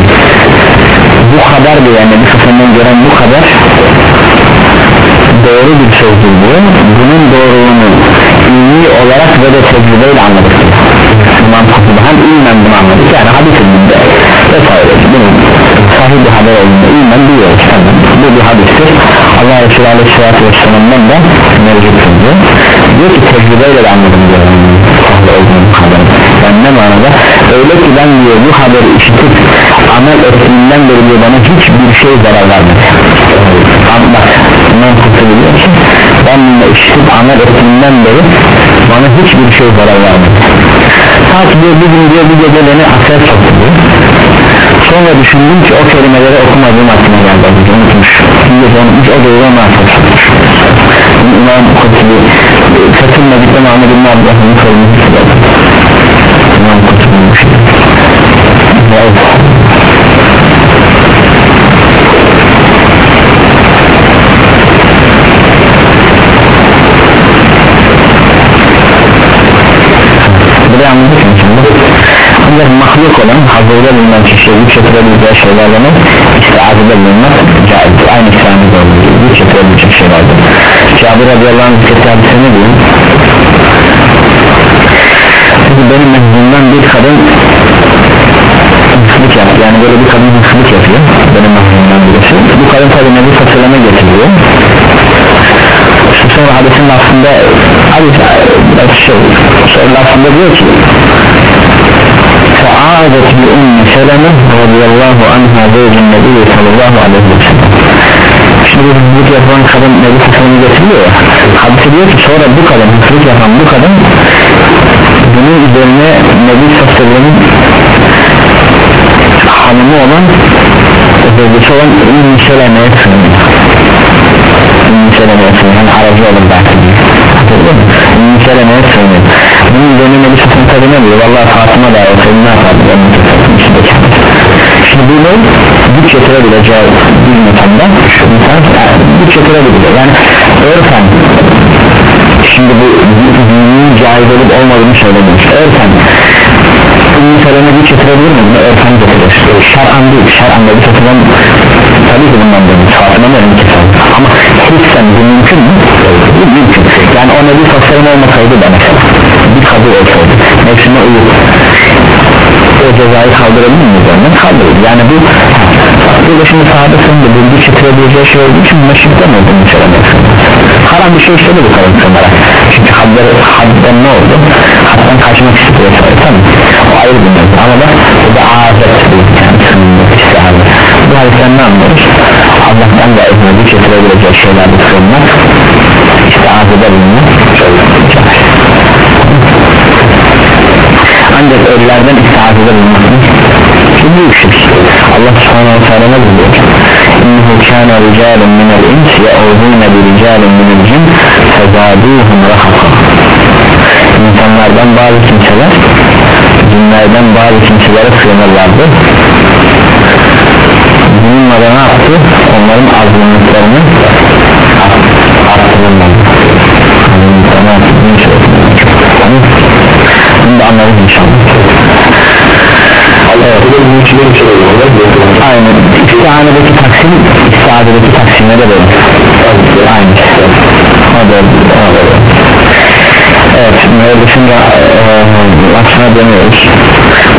bu haber diyor yani bir sıfırından gören bu haber doğru bir sözdür diyor. Bunun doğruluğunu ilmi olarak ve de tecrübeyle anladık. İmam Kutubi hem ilmen bunu anladık. Yani hadis ilminde vesaire. Bunun sahih bir haber olduğunda ilmen biliyoruz. Tamam. Bu bir hadistir. Allah Resulü Aleyhisselatü Vesselam'dan da mevcuttur diyor diyor ki tecrübeyle de anladım diyor. Sahne olduğunu haberi yani ne manada? Öyle ki ben diyor bu haberi işitip amel ettiğinden beri diyor bana hiçbir şey zarar vermedi. Bak İmam Kutu diyor ki ben bunu işitip amel ettiğinden beri bana hiçbir şey zarar vermedi. Ta ki diyor bir gün diyor bir gece beni akıl soktu sonra düşündüm ki o kelimeleri okumadığım aklıma geldi. Unutmuş. Şimdi unutmuş o doğru ona akıl sokmuş İmam Kutubi Medik'te Muhammed İbn Abdullah'ın olan hazırda bulunan kişiye güç getirebileceği şeylerle istiazede bulunmak caizdir. Aynı İslam'da olduğu gibi güç getirebilecek şeylerdir. Cabir radıyallahu anh hadise ne diyor? Benim mehzumdan bir kadın hırsızlık yaptı yani böyle bir kadın hırsızlık yapıyor. Benim mehzumdan birisi. Bu kadın tabi Nebi Fasılama getiriyor. Sonra hadisin aslında hadis şey sonra aslında diyor ki Aadet bir ümmü selamı radıyallahu anha zevcin nebi sallallahu aleyhi ve sellem. Şimdi bu hızlık yapan kadın nebi sallallahu getiriyor ya. Hadisi diyor ki sonra bu kadın hızlık yapan bu kadın Bunun üzerine nebi sallallahu hanımı olan Zevcisi olan ümmü selame'ye sığınıyor. Ümmü selame'ye sığınıyor. Yani aracı olun belki. diyor Seleme'ye sığınıyor bunun üzerine Nebi Fasılama'nın tabi ne diyor? Valla Fatıma da olsaydı ne yapardı Şimdi bu ne? Güç getirebileceği bir mekanda insan yani, güç getirebilir yani örfen şimdi bu dinin caiz olup olmadığını söylemiş. Örfen Ümmü Seleme güç getirebilir mi? Örfen getirir. Şer'an değil şer'an da bir satılan tabi ki bundan dönüş Fatıma'nın önünü keser ama hissen bu mümkün mü? bu mümkün. Yani o nebi sosyalin olmasaydı da mesela bir kadın olsaydı nefsine uyup o cezayı kaldırabilir mi üzerinden kaldırır yani bu burada şimdi sahabe sonunda bu güç getirebileceği şey olduğu için meşrikten olduğunu söylemezsin haram bir şey bu kadın sınıra çünkü hadden, hadden ne oldu? Hadden kaçmak istiyor. Tamam o ayrı bir mevzu. Ama da bu da azet istihar bu hadisten ne anlıyoruz Allah'tan da ezme güç getirebileceği şeylerde sığınmak istihazede bulunmak ancak ölülerden istihazede bulunmak bu büyük şirk Allah subhanahu wa ta'ala ne diyor innehu kâne ricalun minel ins ye'udûne bi ricalun minel cin fezâdûhum insanlardan bazı kimseler cinlerden bazı kimselere sığınırlardı. Bununla da ne yaptı? Onların azınlıklarını arttırırlardı. Bunu da anladık inşallah Evet. Aynen. İstihanedeki taksim, istihadedeki taksimle de böyle. Aynı. O da Evet, müellifin de aksına dönüyoruz.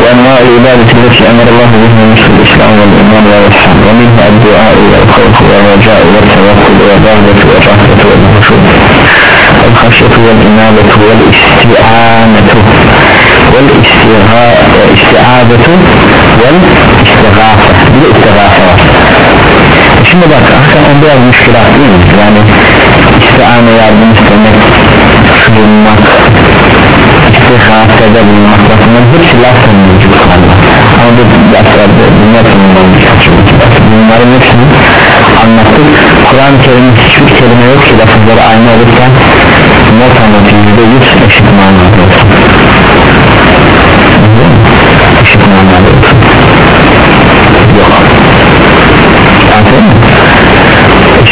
Ve enva'ı ibadeti leti emarallahu bihi misil islam ve iman ve ihsan ve minha eddua ile khawfu ve reca'u ve tevakkul ve gazbetu ve rahmetu ve nuhşu ve haşyetu ve inabetu ve istianetu vel istiadetu vel istigase bir de istigase var. Şimdi bak hakikaten biraz müşkilat değil mi? yani istiane yardım istemek şu bulunmak istihasede bulunmak bakımdan hepsi laf tanımlayıcı ama bu derslerde bunlar tanımlayıcı bunların hepsini anlattık. Kur'an-ı Kerim hiçbir kelime yok ki lafızları aynı olurken not anlatıyor %100 eşit manalı olsun.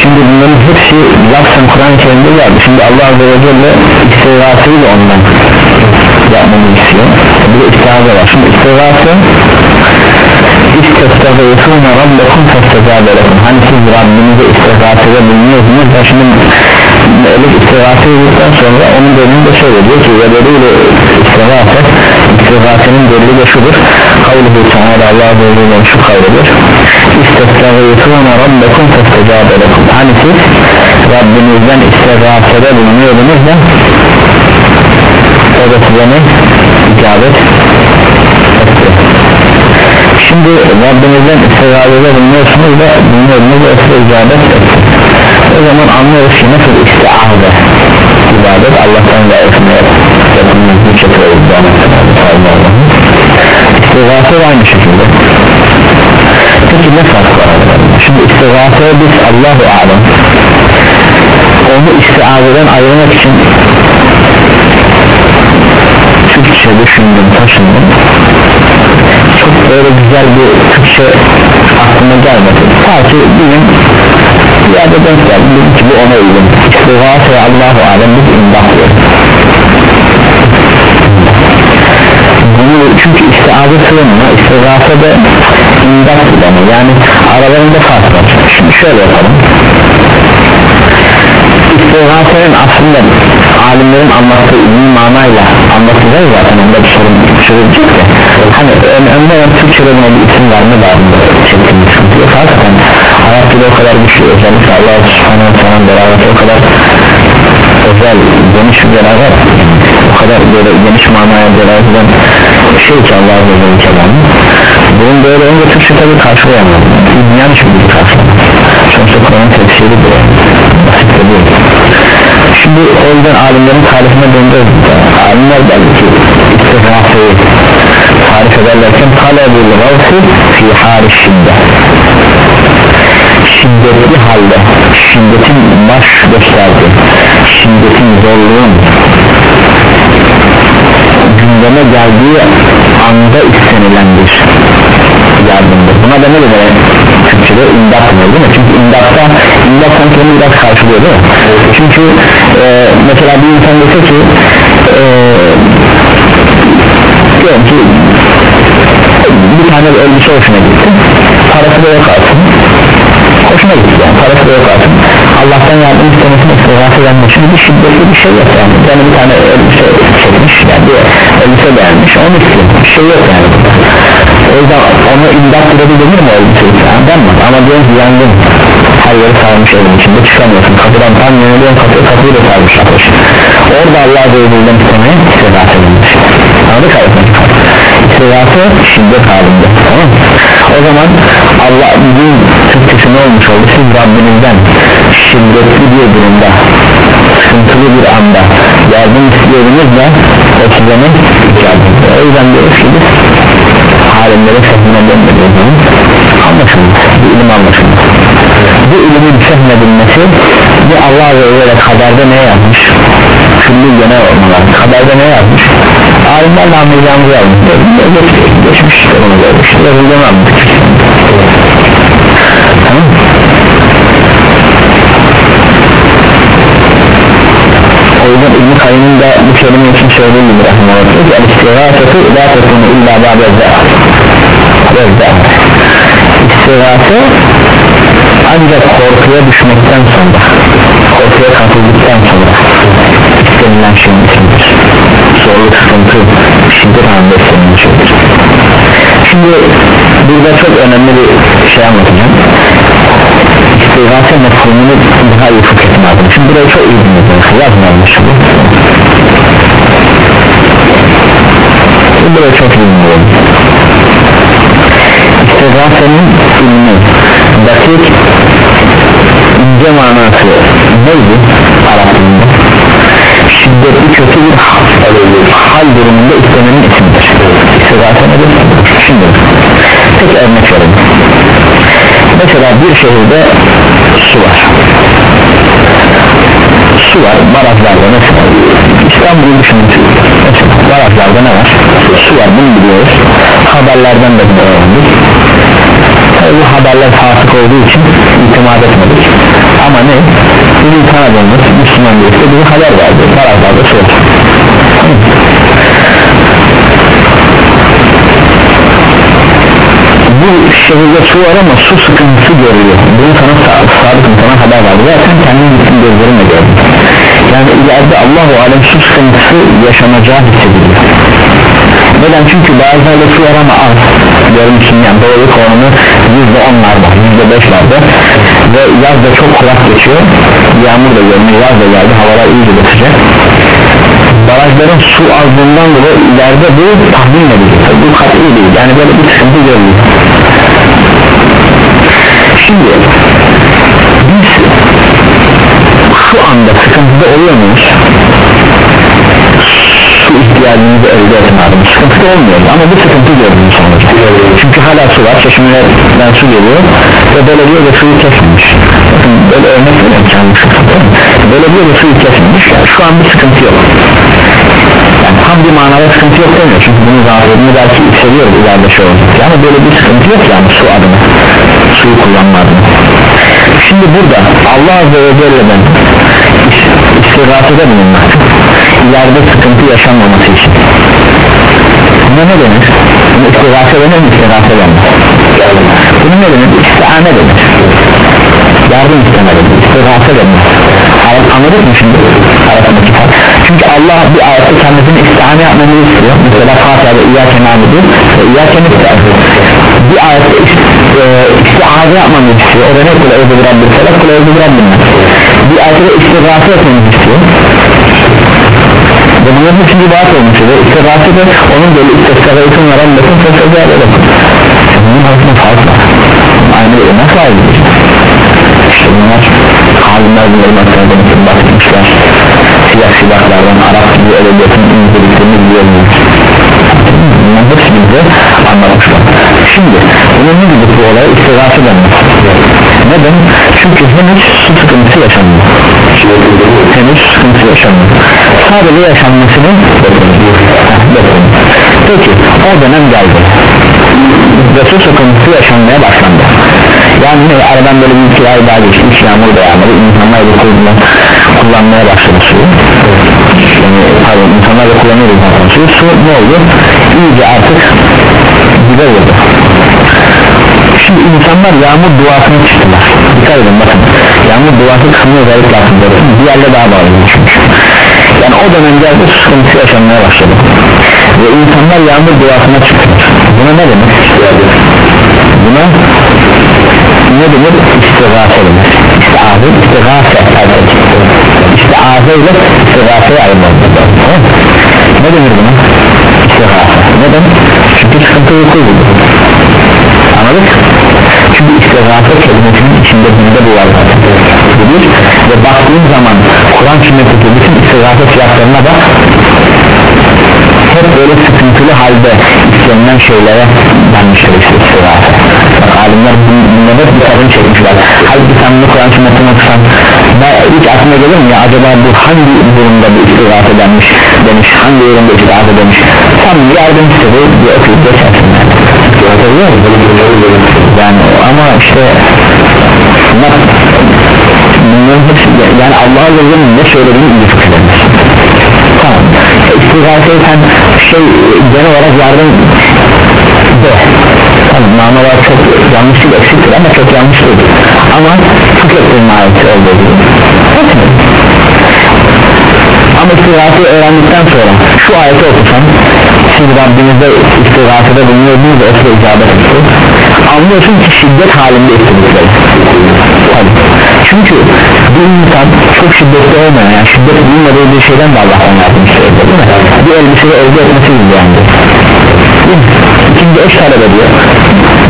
Şimdi bunların hepsi lafzen Kur'an-ı Kerim'de geldi. Şimdi Allah Azze ve Celle istigâseyi de ondan yapmamı istiyor. Bir de istihâze var. Şimdi istigâse istestagîfûne rabbekum festezâbe lekum. Hani siz Rabbinize istigâsede bulunuyorsunuz. Da şimdi melek istigâse edildikten sonra onun delini de şöyle diyor ki ve delili istigâse istigâsenin delili de şudur kavluhu teala Allah Azze şu kavludur istestağifûne rabbekum festecâbe lekum. Hani siz Rabbinizden istigafede bulunuyordunuz da o da size ne? İcabet etti. Şimdi Rabbinizden istigafede bulunuyorsunuz da bulunuyorsunuz da size icabet etti. O zaman anlıyoruz ki nasıl istiaze ibadet Allah'tan gayretine yapılmış çekiyor istigafı aynı şekilde. Peki ne fark var? Şimdi istigafeye biz Allahu Alem onu istiazeden ayırmak için Türkçe düşündüm taşındım. Çok böyle güzel bir Türkçe aklıma gelmedi. Ki bir gün bir yerde denk dedim ki bu ona uygun istigafeye Allahu Alem biz imdat bunu çünkü istiaze sığınma istigafe de imdat kullanıyor yani aralarında fark var. Şimdi şöyle yapalım. İstigafenin aslında alimlerin anlattığı ilmi manayla anlatacağız zaten onda bir sorun çözülecek de hani önemli olan Türkçe'de buna bir isim verme bağımında çektiğimiz sıkıntı yok. Hakikaten hayat bile o kadar güçlü özellikle Allah subhanahu wa ta'ala beraber o kadar özel geniş bir beraber o kadar böyle geniş manaya beraber şey ki Allah Azze ve Celle'nin bunun böyle önce Türkçe tabi karşılayamaz dünyanın çünkü bir karşılamaz sonuçta Kur'an'ın tefsiri bu şimdi o yüzden alimlerin tarifine döneceğiz alimler der ki istifafeyi tarif ederlerken talebul gavsi fi hali şiddet şiddetli halde şiddetin baş gösterdiği şiddetin zorluğun gündeme geldiği anda istenilen bir yardımdır buna da ne denir Türkçe'de imdat denir değil mi? Çünkü imdatta imdat onu biraz karşılıyor değil mi? Çünkü e, mesela bir insan dese ki e, diyelim ki bir tane elbise hoşuna gitti parası da yok artık. Hoşuna gitti yani parası da yok artık. Allah'tan yardım istemesine istigaf edenmiş şimdi bir şiddetli bir şey yok yani. Yani bir tane elbise çekmiş yani bir elbise beğenmiş onu istiyor. Bir şey yok yani o yüzden onu imdat dedi denir mi elbise yani denmez ama diyorum ki yangın. Her yeri sarmış evin içinde çıkamıyorsun. Kapıdan tam yöneliyorsun kapı, kapıyı da sarmış ateş orada Allah Azze ve Celle'den istemeye istigaf edilmiş anladık hayatım istigafı şiddet halinde tamam o zaman Allah din Türkçesi ne olmuş oldu? Siz Rabbinizden şiddetli bir durumda sıkıntılı bir anda yardım istiyordunuz da o size ne o yüzden diyoruz ki biz alemlere fehmine dönmediği zaman anlaşılmaz bu ilim anlaşılmaz bu ilimin fehmedilmesi bu Allah ve Celle kaderde ne yazmış? Külli genel olmalar. Kaderde ne yazmış? Alimlerle anlayacağımızı yazmış. Geçmiş onu görmüş anladık. Tamam yüzden İbn-i Kayyum'un da bu kelime için söylediği gibi rahmanallah diyor ki el-istigâfetu la tekunu illa ba'de zâh istigâfe ancak korkuya düşmekten sonra korkuya kapıldıktan sonra istenilen şeyin ismidir zorluk sıkıntı şiddet halinde şeydir şimdi burada çok önemli bir şey anlatacağım. İstigase mefhumunu daha iyi fıkh etme adına şimdi burayı çok iyi dinleyeceğiz yazmayalım şimdi burayı çok iyi dinleyelim istigasenin ilmi dakik ince manası neydi? Arap'ında şiddetli kötü bir hal durumunda istemenin ismidir istigase nedir? şimdi. Tek örnek verelim. Mesela bir şehirde su var. Su var barajlarda mesela İstanbul'u düşünün. Mesela barajlarda ne var? Su var bunu biliyoruz. Haberlerden de bunu Tabii bu haberler fasık olduğu için itimat etmedik. Ama ne? Bizim tanıdığımız Müslüman birisi bize haber verdi. Barajlarda su var bu şehirde su var ama su sıkıntısı görüyor. Bunu sana sadık sana haber verdi. Zaten kendin gittin gözlerinle gördün yani ileride Allahu Alem su sıkıntısı yaşanacağı hissediliyor neden? Çünkü bazılarda su ama az görmüşsün yani doğruluk oranı yüzde onlarda yüzde beşlerde ve yaz da çok kurak geçiyor. Yağmur da görmüyor yaz da geldi havalar iyice de sıcak barajların su azlığından dolayı ileride bu tahmin edilir bu kat'i değil. Yani böyle bir sıkıntı görülüyor. Şimdi biz şu anda sıkıntıda oluyor muyuz ihtiyacımızı elde etme adına sıkıntı olmuyor. Ama bu sıkıntı gördüğünüz sonucu çünkü hala su var. Çeşmelerden su geliyor. Ve belediye de suyu kesmemiş. Bakın böyle örnek veriyorum kendi sıkıntı belediye de suyu kesmemiş. Yani şu an bir sıkıntı yok. Yani tam bir manada sıkıntı yok demiyor. Çünkü bunun zararını belki hissediyoruz ileride şey olacak yani böyle bir sıkıntı yok yani su adına. Suyu kullanma adına. Şimdi burada Allah Azze ve Celle'den istirafede bulunmak ileride sıkıntı yaşanmaması için. Buna ne denir? bunu istirafe denir mi istirafe denir bunu ne denir? istihane denir yardım isteme denir istirafe denir anladık mı şimdi? Arasındaki fark çünkü Allah bir ayette kendisini istihane yapmamızı istiyor. Mesela Fatiha'da İyyâke nâmidu ve İyyâke nista'in bir ayette e, istiaze yapmamızı istiyor. O da ne kula evde evde Rabbim bir ayette de istirafı etmemizi istiyor bunların için bir vaat olmuştur ve istirafı da onun böyle istirafı veren bakın sesleri alalım bunun arasında fark var. Aynı böyle nasıl ayrılır işte bunlar alimler bunların hakkında bakmışlar. Siyah silahlardan Arap gibi edebiyatın inceliklerini biliyoruz bunların hepsi bize anlatmışlar. Şimdi bunun ne gibi bu olay? İstirafı denmez neden? çünkü henüz su sıkıntısı yaşanmıyor. Henüz sıkıntı yaşanmıyor. Sadece yaşanmasını bekliyor peki o dönem geldi. Ve su sıkıntısı yaşanmaya başlandı. Yani aradan böyle bir iki ay daha geçti hiç yağmur da yağmadı insanlar da kullanmaya, kullanmaya başladı suyu. Yani pardon insanlar da kullanıyordu zaten suyu. Su ne oldu? İyice artık dibe vurdu şimdi insanlar yağmur duasını çıktılar dikkat edin bakın. Yağmur duası kısmını özellikle bir yerde daha bağlı çünkü yani o dönemlerde sıkıntı yaşanmaya başladı. Ve insanlar yağmur duasına çıktılar buna ne demek? Buna ne denir istigase denir istiaze istigase istiaze ile istigase ayrılmaz ne denir buna? İstigase neden? Çünkü sıkıntı yok anladık. Çünkü istigase kelimesinin içinde bunda bu var bilir ve baktığın zaman Kur'an sünnetindeki bütün istigase fiyatlarına bak. Hep böyle sıkıntılı halde istenilen şeylere denmiştir istigase bak alimler bundan hep bir tadını çekmişler. Halbuki sen bunu Kur'an sünnetini okusan hiç aklına gelir mi ya? Acaba bu hangi durumda bu istigase denmiş demiş hangi durumda istigase demiş tam yardım istedi diye okuyup geçersin yani ama işte bunlar bunların hepsi yani Allah Azze ve ne söylediğini iyi fikirlenir tamam. İstigaseyi sen şey genel olarak yardım de. Tamam manalar çok yanlış değil eksiktir ama çok yanlış değil. Ama fıkrettiğin ayeti olduğu gibi. Ama istigaseyi öğrendikten sonra şu ayeti okusan siz Rabbinizde istigasede bulunuyorsunuz ve o size icabet etti anlıyorsun ki şiddet halinde istedikleri çünkü bir insan çok şiddetli olmayan yani şiddet bulunmadığı bir şeyden de Allah'tan yardım istiyor değil mi? bir elbiseyi elde etmesi gibi yani. İkinci eş talep ediyor.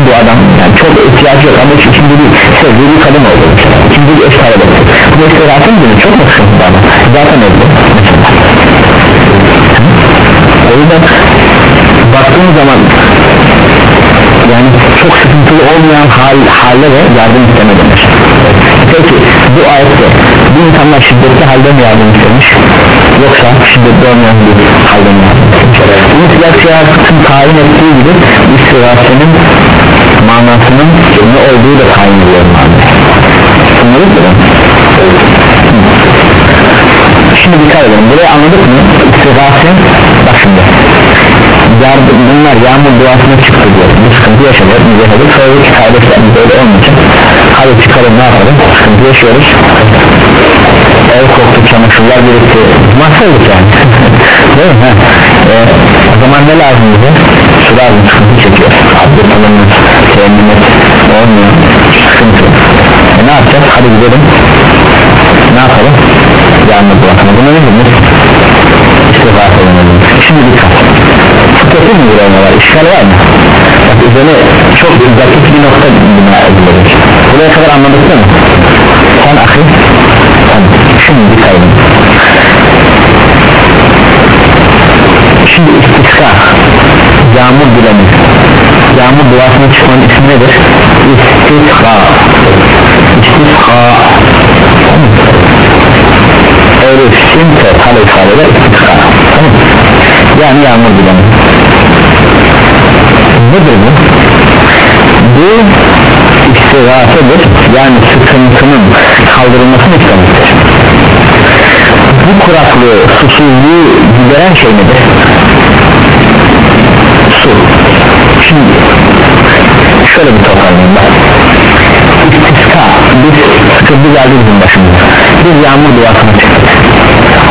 Bu adam yani çok ihtiyacı yok ama ikinci bir sevdiği bir kadın oldu. İkinci bir eş talep ediyor bu istigasın günü çok mu sıkıntı ama zaten öldü o yüzden baktığın zaman yani çok sıkıntılı olmayan hal, halle de yardım isteme demiş peki bu ayette bu insanlar şiddetli halde mi yardım istemiş? Yoksa şiddetli olmayan bir halde mi yardım istemiş? Bunu siyah siyasetin tayin ettiği gibi istirahatinin manasının ne olduğu da tayin ediyor. Anladın mı? Şimdi dikkat edelim burayı anladık mı? istirahati bak şimdi yardım, bunlar yağmur duasına çıktı diyor. Bu sıkıntı yaşadık biz yaşadık. Sonra hiç kardeşlerimiz böyle olmayacak hadi çıkalım ne yapalım? Sıkıntı yaşıyoruz. Ev koktu çamaşırlar birikti. Mahvolduk yani. <laughs> Değil mi? e, o zaman ne lazım bize? Su lazım sıkıntı çekiyor. Abdest alınmaz sevmemiz olmuyor. Sıkıntı. E ne yapacağız? Hadi gidelim. Ne yapalım yağmur duasına bunu ne demek? İstifade edelim şimdi dikkat fıkratın mı buraya var işgal var mı? Bak üzerine çok dakik bir nokta bina edilir. Buraya kadar anladık değil mi? Sen akıl tamam şimdi dikkat edin şimdi istiska yağmur dilemi. Yağmur duasına çıkmanın ismi nedir? İstiska istiska öyle simte kale ifadeler istiska tamam. Yani yağmur dilemi nedir bu? Bu istigafedir yani sıkıntının kaldırılmasını istemektir bu kuraklığı susuzluğu gideren şey nedir? Su. Şimdi şöyle bir toparlayayım bak istiska biz sıkıntı geldi bizim başımıza biz yağmur duasına çıktık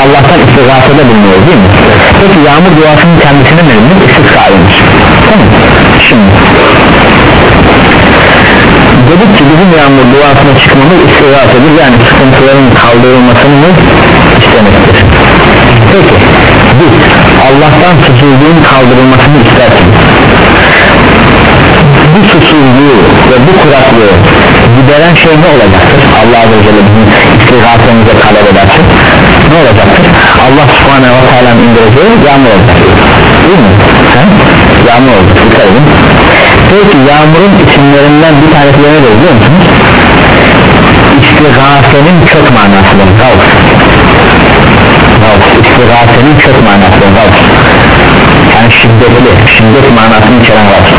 Allah'tan istigafede bulunuyoruz değil mi? Peki yağmur duasının kendisine ne denir? İstiska denir tamam. Şimdi. Dedik ki bizim yağmur duasına çıkmamız istigafedir yani sıkıntıların kaldırılmasını istemektir? Peki. Biz Allah'tan susuzluğun kaldırılmasını isterseniz bu susuzluğu ve bu kuraklığı gideren şey ne olacaktır? Allah Azze ve Celle bizim istigafemize talep ederse ne olacaktır? Allah subhanehu ve teala indireceği yağmur olacaktır. Değil mi? He? yağmur olacak. Dikkat edin. Peki yağmurun isimlerinden bir tanesi de nedir biliyor musunuz? istigafenin kök manasıdır gavs. Gavs. İstigafenin kök manasıdır gavs yani şiddetli şiddet manasını içeren gavs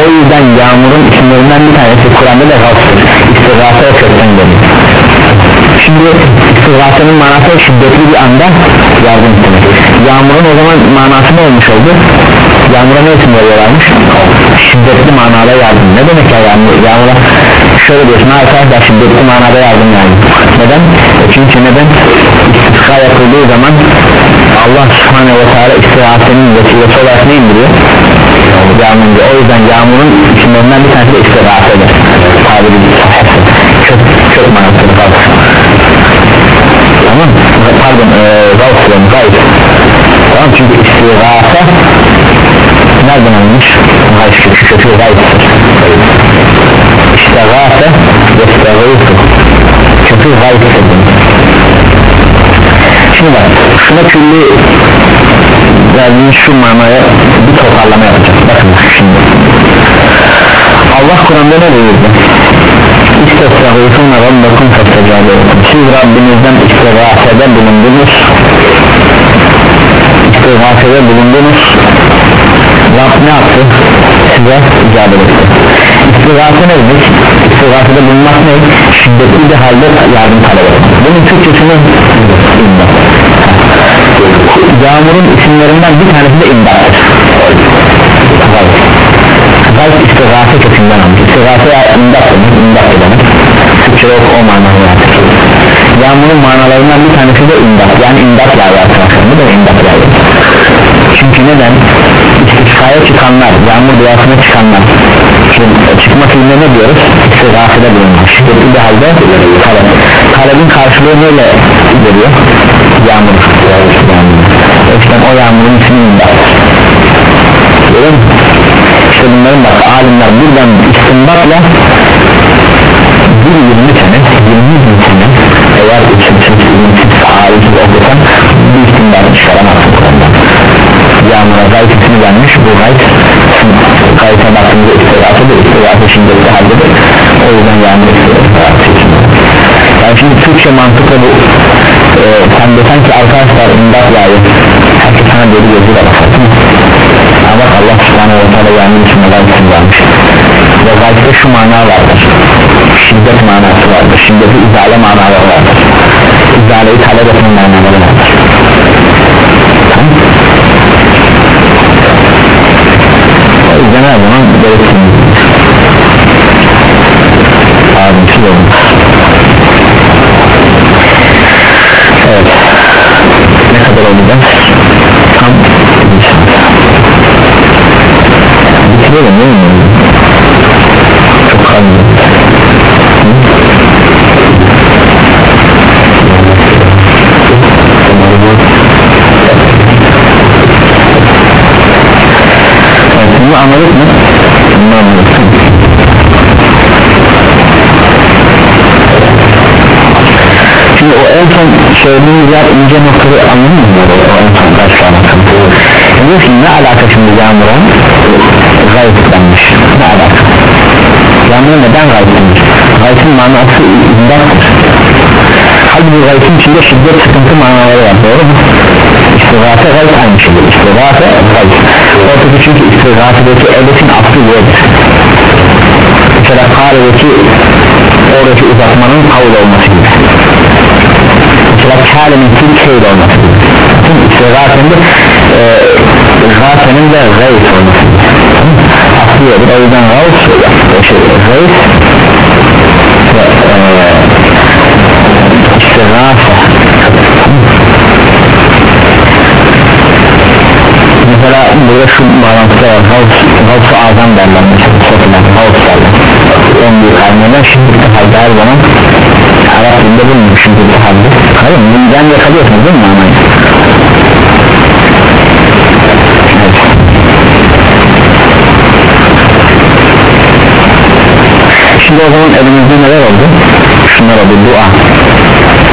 o yüzden yağmurun isimlerinden bir tanesi Kur'an'da da gavsdır istigafe o geliyor. Şimdi istigafenin manası şiddetli bir anda yardım istemek yağmurun o zaman manası ne olmuş oldu? Yağmura ne isim veriyorlarmış? Şiddetli manada yardım. Ne demek ya yağmur? Yağmura şöyle diyorsun arkadaşlar şiddetli manada yardım yani neden? E çünkü neden? İstisqa yapıldığı zaman Allah subhanehu ve teala istirahatinin vesilesi olarak ne indiriyor? Yağmur o yüzden yağmurun isimlerinden bir tanesi de istirahat eder. Tabiri sahası kök, kök manasını kaldır tamam. Pardon ee, gayb gayb tamam çünkü istirahata nereden alınmış? Kökü kökü gayb'tir istirahata ve istirahata kökü gayb'tir şimdi bak külli verdiğimiz şu manaya bir toparlama yapacağız. Bakın şimdi. Allah Kur'an'da ne buyurdu? İstesrahûfûne rabbakum festecâbûkum Siz Rabbinizden istigafede bulundunuz. İstigafede bulundunuz. Rab ne yaptı? Size icabet etti. İstigafe ne demek? İstigafede bulunmak ne? Şiddetli bir halde yardım talep etmek Bunun Türkçesini imdat Yağmurun isimlerinden bir tanesi de imdattır Gayb istigafe kökünden almış. İstigafe imdat demek imdat demek. Türkçe'de o, o manayı artık. Yağmurun manalarından bir tanesi de imdat. Yani imdat yağıyor arkadaşlar. Bu da imdat yağıyor. Çünkü neden? İstiskaya çıkanlar Yağmur duasına çıkanlar. Çıkma fiiline ne diyoruz? İstigafede bulunmak. Şiddetli bir halde talep. Talebin karşılığı neyle geliyor? Yağmur. Yağmur O yağmurun ismi imdat Görüyor musun? işte bunların bak alimler buradan istinbatla bir 20 sene 20 bin sene eğer üçüncü ilimsiz alimsiz olursan bir istinbatı çıkaramazsın yağmura gayet ismi vermiş bu gayet gayete baktığımızda istiratı da istiratı şiddetli haldedir. O yüzden yağmur istiratı yani şimdi Türkçe mantıkla bu e, sen desen ki arkadaşlar imdat yağıyor herkes sana dedi gözüyle bakar ama Allah subhanahu wa ta'ala yani için gayet vermiş ve gayette şu mana vardır. Şiddet manası vardır. Şiddeti izale manaları vardır. İzaleyi talep etme manaları vardır. Tamam. O yüzden her zaman gereksin abimsiz olmuş evet diğer ince noktayı anladın mı? O en son karşı Diyor ki ne alaka şimdi yağmura? Gayb denmiş Ne alaka? Yağmura neden gayb denmiş? Gaybın manası imdattır Halbuki gaybın içinde şiddet sıkıntı manaları var doğru mu? İstigate gayb aynı şeydir İstigate gayb Ortadaki çünkü istigatedeki edetin aslı budur Mesela kaledeki oradaki uzatmanın kavul olması gibi Mesela kâlenin kül keyl olması Tüm istigatenin de e, gasenin de gayb olması budur o yüzden gavs şey, gayb ve e, istigate mesela burada şu bağlantıda var. Gavs-ı Azam derler. Mesela Gavs derler. En büyük haline şimdilik halde her zaman Arap dilinde bulmuyor şimdilik halde hayır bundan yakalıyorsunuz değil mi anayı şimdi o zaman elimizde neler oldu? Şunlar oldu dua.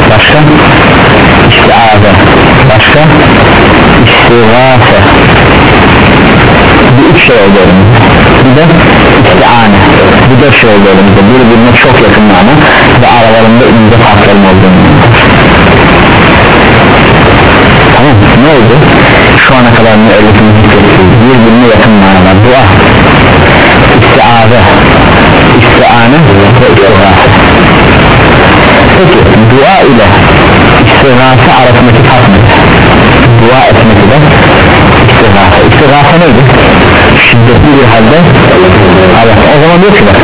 Başka? İstiaze. Başka? İstigase bu üç şey oldu elimizde. Bir de istiane bu dört şey oldu elimizde. Birbirine çok yakın ama ve aralarında ince farkların olduğunu. Tamam ne oldu? Şu ana kadar ne öğretim birbirine yakın manalar dua. İstiaze. İstiane ve istigase peki dua ile istigase arasındaki fark ne? Dua etmek ile istigase istigase neydi şiddetli bir halde evet o zaman diyor ki bak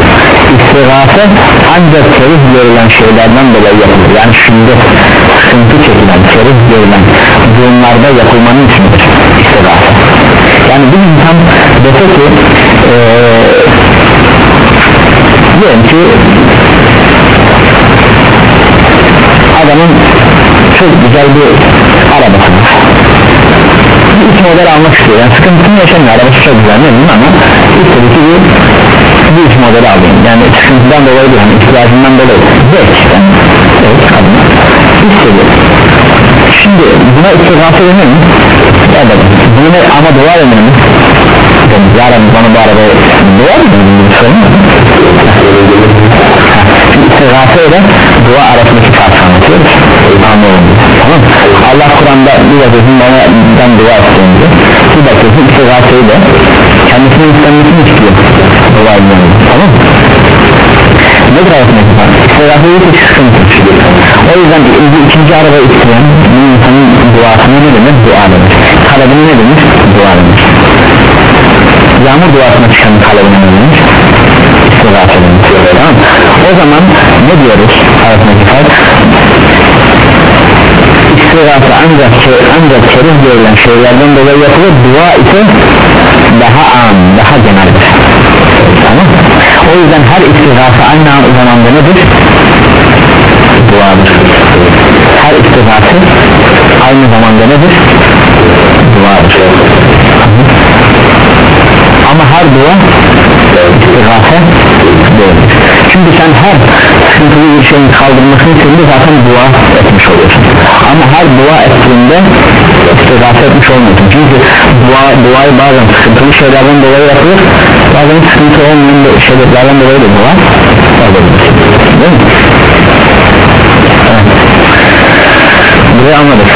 istigase ancak kerih görülen şeylerden dolayı yapılır. Yani şiddet sıkıntı çekilen kerih görülen durumlarda yapılmanın içindir istigase. Yani bir insan dese ki ee, diyelim ki adamın çok güzel bir arabası var bir üç model almak istiyor. Yani sıkıntısını yaşamıyor. Arabası çok güzel ne bileyim ama istedi ki bir bir üç modeli alayım. Yani sıkıntıdan dolayı değil yani ihtiyacından dolayı. Zevk yani evet adına istedi şimdi buna istigası denir mi? evet. Buna ama dua denir mi? yarın bana bu arabaya dua mı? Denir? İstigase ile dua arasındaki farkı anlatıyoruz. Anlıyorum tamam. Allah Kur'an'da bir bakıyorsun bana ben dua isteyince bir bakıyorsun istigaseyi de kendisinin istenmesini istiyor. Dua ediyor tamam. Nedir arasındaki fark istigaseyi hiç sıkıntı o yüzden bir ikinci araba isteyen bir insanın duasını ne demek dua demek talebini ne demek dua demek yağmur duasına çıkan talebine ne istigase demek tamam. O zaman ne diyoruz arasındaki fark? İstigase ancak ancak kerih görülen şeylerden dolayı yapılır. Dua ise daha an daha geneldir. Tamam. O yüzden her istigase aynı zamanda nedir? Duadır. Her istigase aynı zamanda nedir? Duadır. Ama her dua istigase değildir çünkü sen her sıkıntılı bir şeyin kaldırmasını istediğinde zaten dua etmiş oluyorsun ama her dua ettiğinde istigase etmiş olmuyorsun çünkü dua, duayı bazen sıkıntılı şeylerden dolayı yapılır bazen sıkıntı olmayan şeylerden dolayı da dua yapabilirsin değil mi? Evet. burayı anladık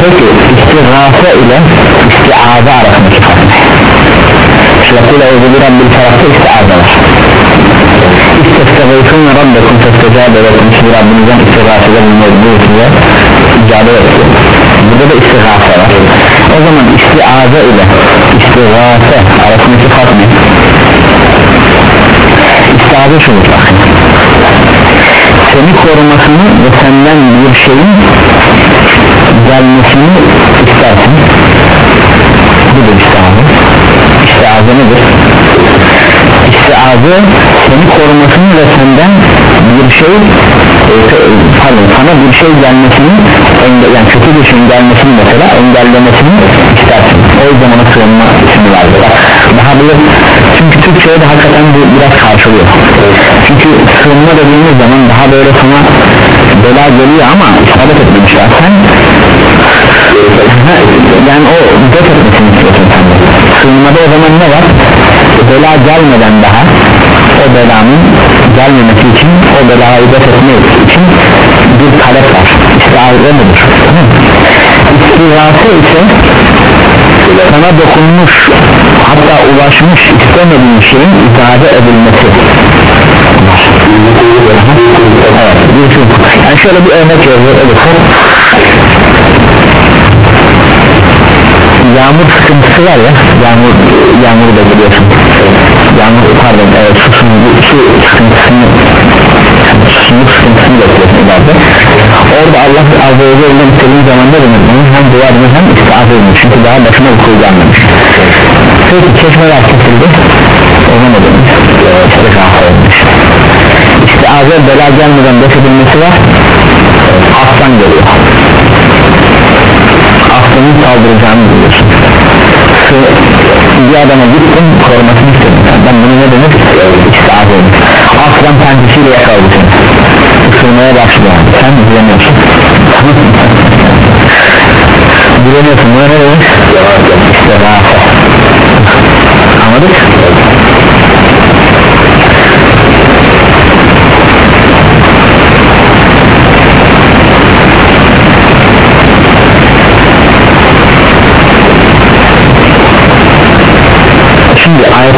peki istigase ile istiaze arasındaki fark ne? Şekule evli Rabbil tarafta istiaze var İstestagaytun Rabbekum festecabe lekum Şimdi Rabbinizden istigafede bulunduğu size icade etti Burada da istigafe var. O zaman istiaze ile istigafe arasındaki fark ne? İstiaze şudur bakın. Seni korumasını ve senden bir şeyin gelmesini istersin. Budur istiaze İstiaze nedir? istiazı seni korumasını ve senden bir şey e, pardon sana bir şey gelmesini yani kötü bir şeyin gelmesini mesela engellemesini istersin. O ona sığınma ismi vardır. Daha böyle çünkü Türkçe'ye de hakikaten bu biraz karşılıyor. Çünkü sığınma dediğimiz zaman daha böyle sana bela geliyor ama isabet etmemişler sen yani o def etmesini istiyorsun sen sığınmada o zaman ne var? Bela gelmeden daha o belanın gelmemesi için o belayı def etmek için bir talep var. İstiaze budur istigase ise sana dokunmuş hatta ulaşmış istemediğin şeyin ifade edilmesi. Evet, yani şöyle bir örnek yazıyor yağmur sıkıntısı var ya yağmur yağmur da biliyorsun. Yağmur pardon e, susuzluk su sıkıntısını susuzluk sıkıntısını getiriyorsun ileride orada Allah azze ve celle istediğin zaman ne demek bunu hem dua hem istiaz edin çünkü daha başına bu kul gelmemiş. Peki çeşmeler kesildi. Ona ne demek istikaf olmuş. İstiaze bela gelmeden def edilmesi var. Aslan geliyor aslanın saldıracağını biliyorsun. Bir adama gittin korumasını istedin. Ben bunu ne demek edin aslan pençesiyle yakaladı ısırmaya başlıyor sen direniyorsun direniyorsun buna ne demek? Rahat anladık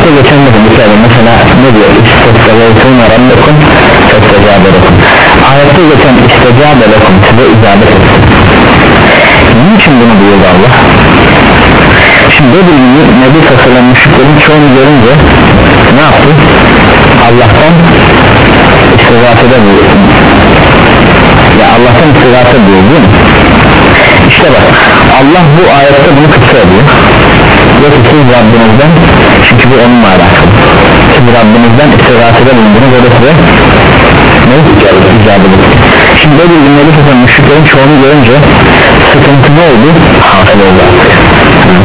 ayette geçen de mesela, ne diyor? İstesaveytun rabbekum festecabe lekum ayette geçen istecabe lekum size icabet etsin. Niçin bunu buyurdu Allah? Şimdi Bedir günü Nebi Tasarlan müşriklerin çoğunu görünce ne yaptı? Allah'tan istigafede buyurdu ya Allah'tan istigafede buyurdu işte bak Allah bu ayette bunu kısa ediyor ki siz Rabbinizden çünkü bu onunla alakalı. Siz Rabbinizden istigafede bulundunuz o da size ne? icabı şimdi böyle bir günleri tutan müşriklerin çoğunu görünce sıkıntı ne oldu? hasıl oldu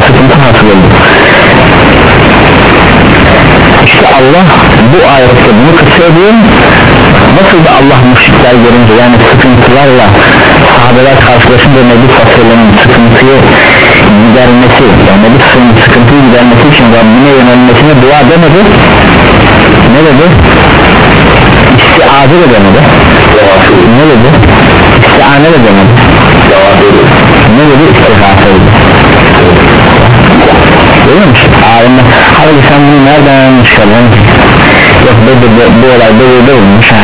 sıkıntı hasıl oldu. İşte Allah bu ayette bunu kısa ediyor. Nasıl da Allah müşrikler görünce yani sıkıntılarla sahabeler karşılaşınca Nebi Fasıl'ın sıkıntıyı gidermesi yani Nebi Fasıl'ın sıkıntıyı gidermesi için Rabbine yönelmesine dua demedi ne dedi? istiaze de demedi ne dedi? istiane de demedi ne dedi? istigase dedi görüyor musun? alimler hayır sen bunu nereden çıkardın? yok Bedir'de bu olay Bedir'de olmuş ha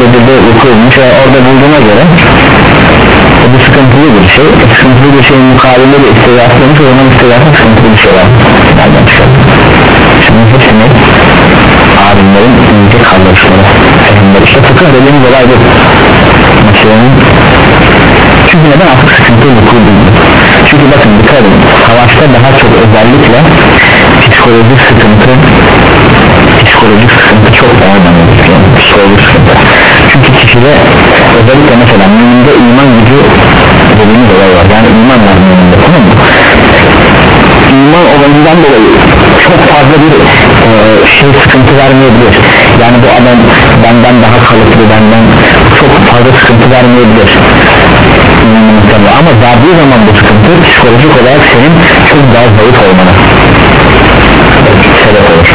Bedir'de okulmuş orada bulduğuna göre bu sıkıntılı bir şey. Sıkıntılı bir şeyin mukabilinde de istigası olmuş o zaman istigası sıkıntılı bir şey var. Nereden çıkardın? şimdi hepsini alimlerin ince kaldırışları fehimleri işte fıkıh dediğimiz olay bu. Meselenin çünkü neden artık sıkıntı vuku değil? Çünkü bakın dikkat edin savaşta daha çok özellikle psikolojik sıkıntı psikolojik sıkıntı çok önemli. Yani psikolojik sıkıntı çünkü kişide özellikle mesela müminde iman gücü dediğimiz olay var. Yani iman var müminde tamam mı? İman olayından dolayı çok fazla bir e, şey sıkıntı vermeyebilir. Yani bu adam benden daha kalıplı benden çok fazla sıkıntı vermeyebilir. Ama verdiği zaman bu sıkıntı psikolojik olarak senin çok daha zayıf olmana sebep olur.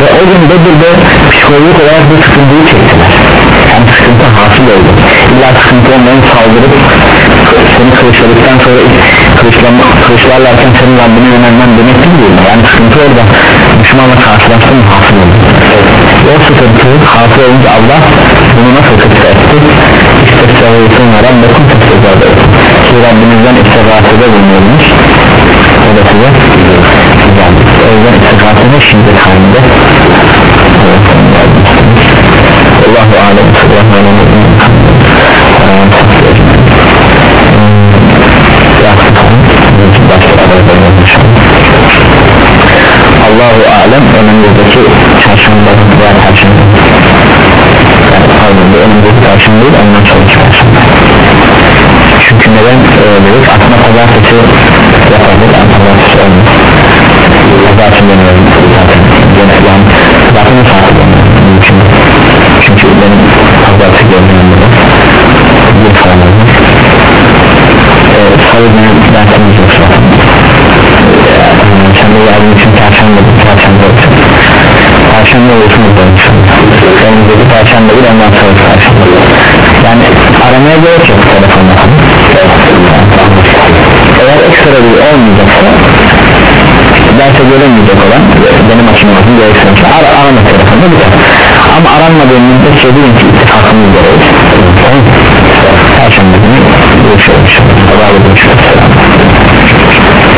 Ve o gün Bedir'de psikolojik olarak bu sıkıntıyı çektiler sıkıntı hasıl oldu. İlla sıkıntı olmayan saldırıp seni kılıçladıktan sonra kılıçlarlarken senin Rabbine yönelmen demek değil yani sıkıntı orada. Düşmanla karşılaştığın hasıl oldu. O sıkıntı hasıl olunca Allah bunu nasıl kısa etti? İstesavayısın ve Rabbekum testezade ki Rabbinizden istigafede bulunuyormuş o da size güzel. O yüzden istigafede şiddet halinde Allahu alem subhanahu Allahu alem önümüzdeki çarşamba veya perşembe yani pardon bu önümüzdeki perşembe değil ondan sonraki perşembe çünkü neden dedik aslında pazartesi yapardık pazartesi olmaz. Pazartesi demiyorum zaten yani zaten saati demiyorum çünkü benim pazartı gördüğüm bir falan olmuş e, ee, salı günü dersimiz yok zaten ee, çembe yardım için perşembe perşembe olacak perşembe olsun benim dedi perşembe değil ondan sonra perşembe. Yani aramaya gerek yok telefonla. Eğer ekstra bir olmayacaksa derse göremeyecek olan benim açımdan gereksince ara, arama telefonla bir ama aranmadığı müddetçe bilin ki ittifakımız gereği. Perşembe günü görüşürüz Allah'a görüşürüz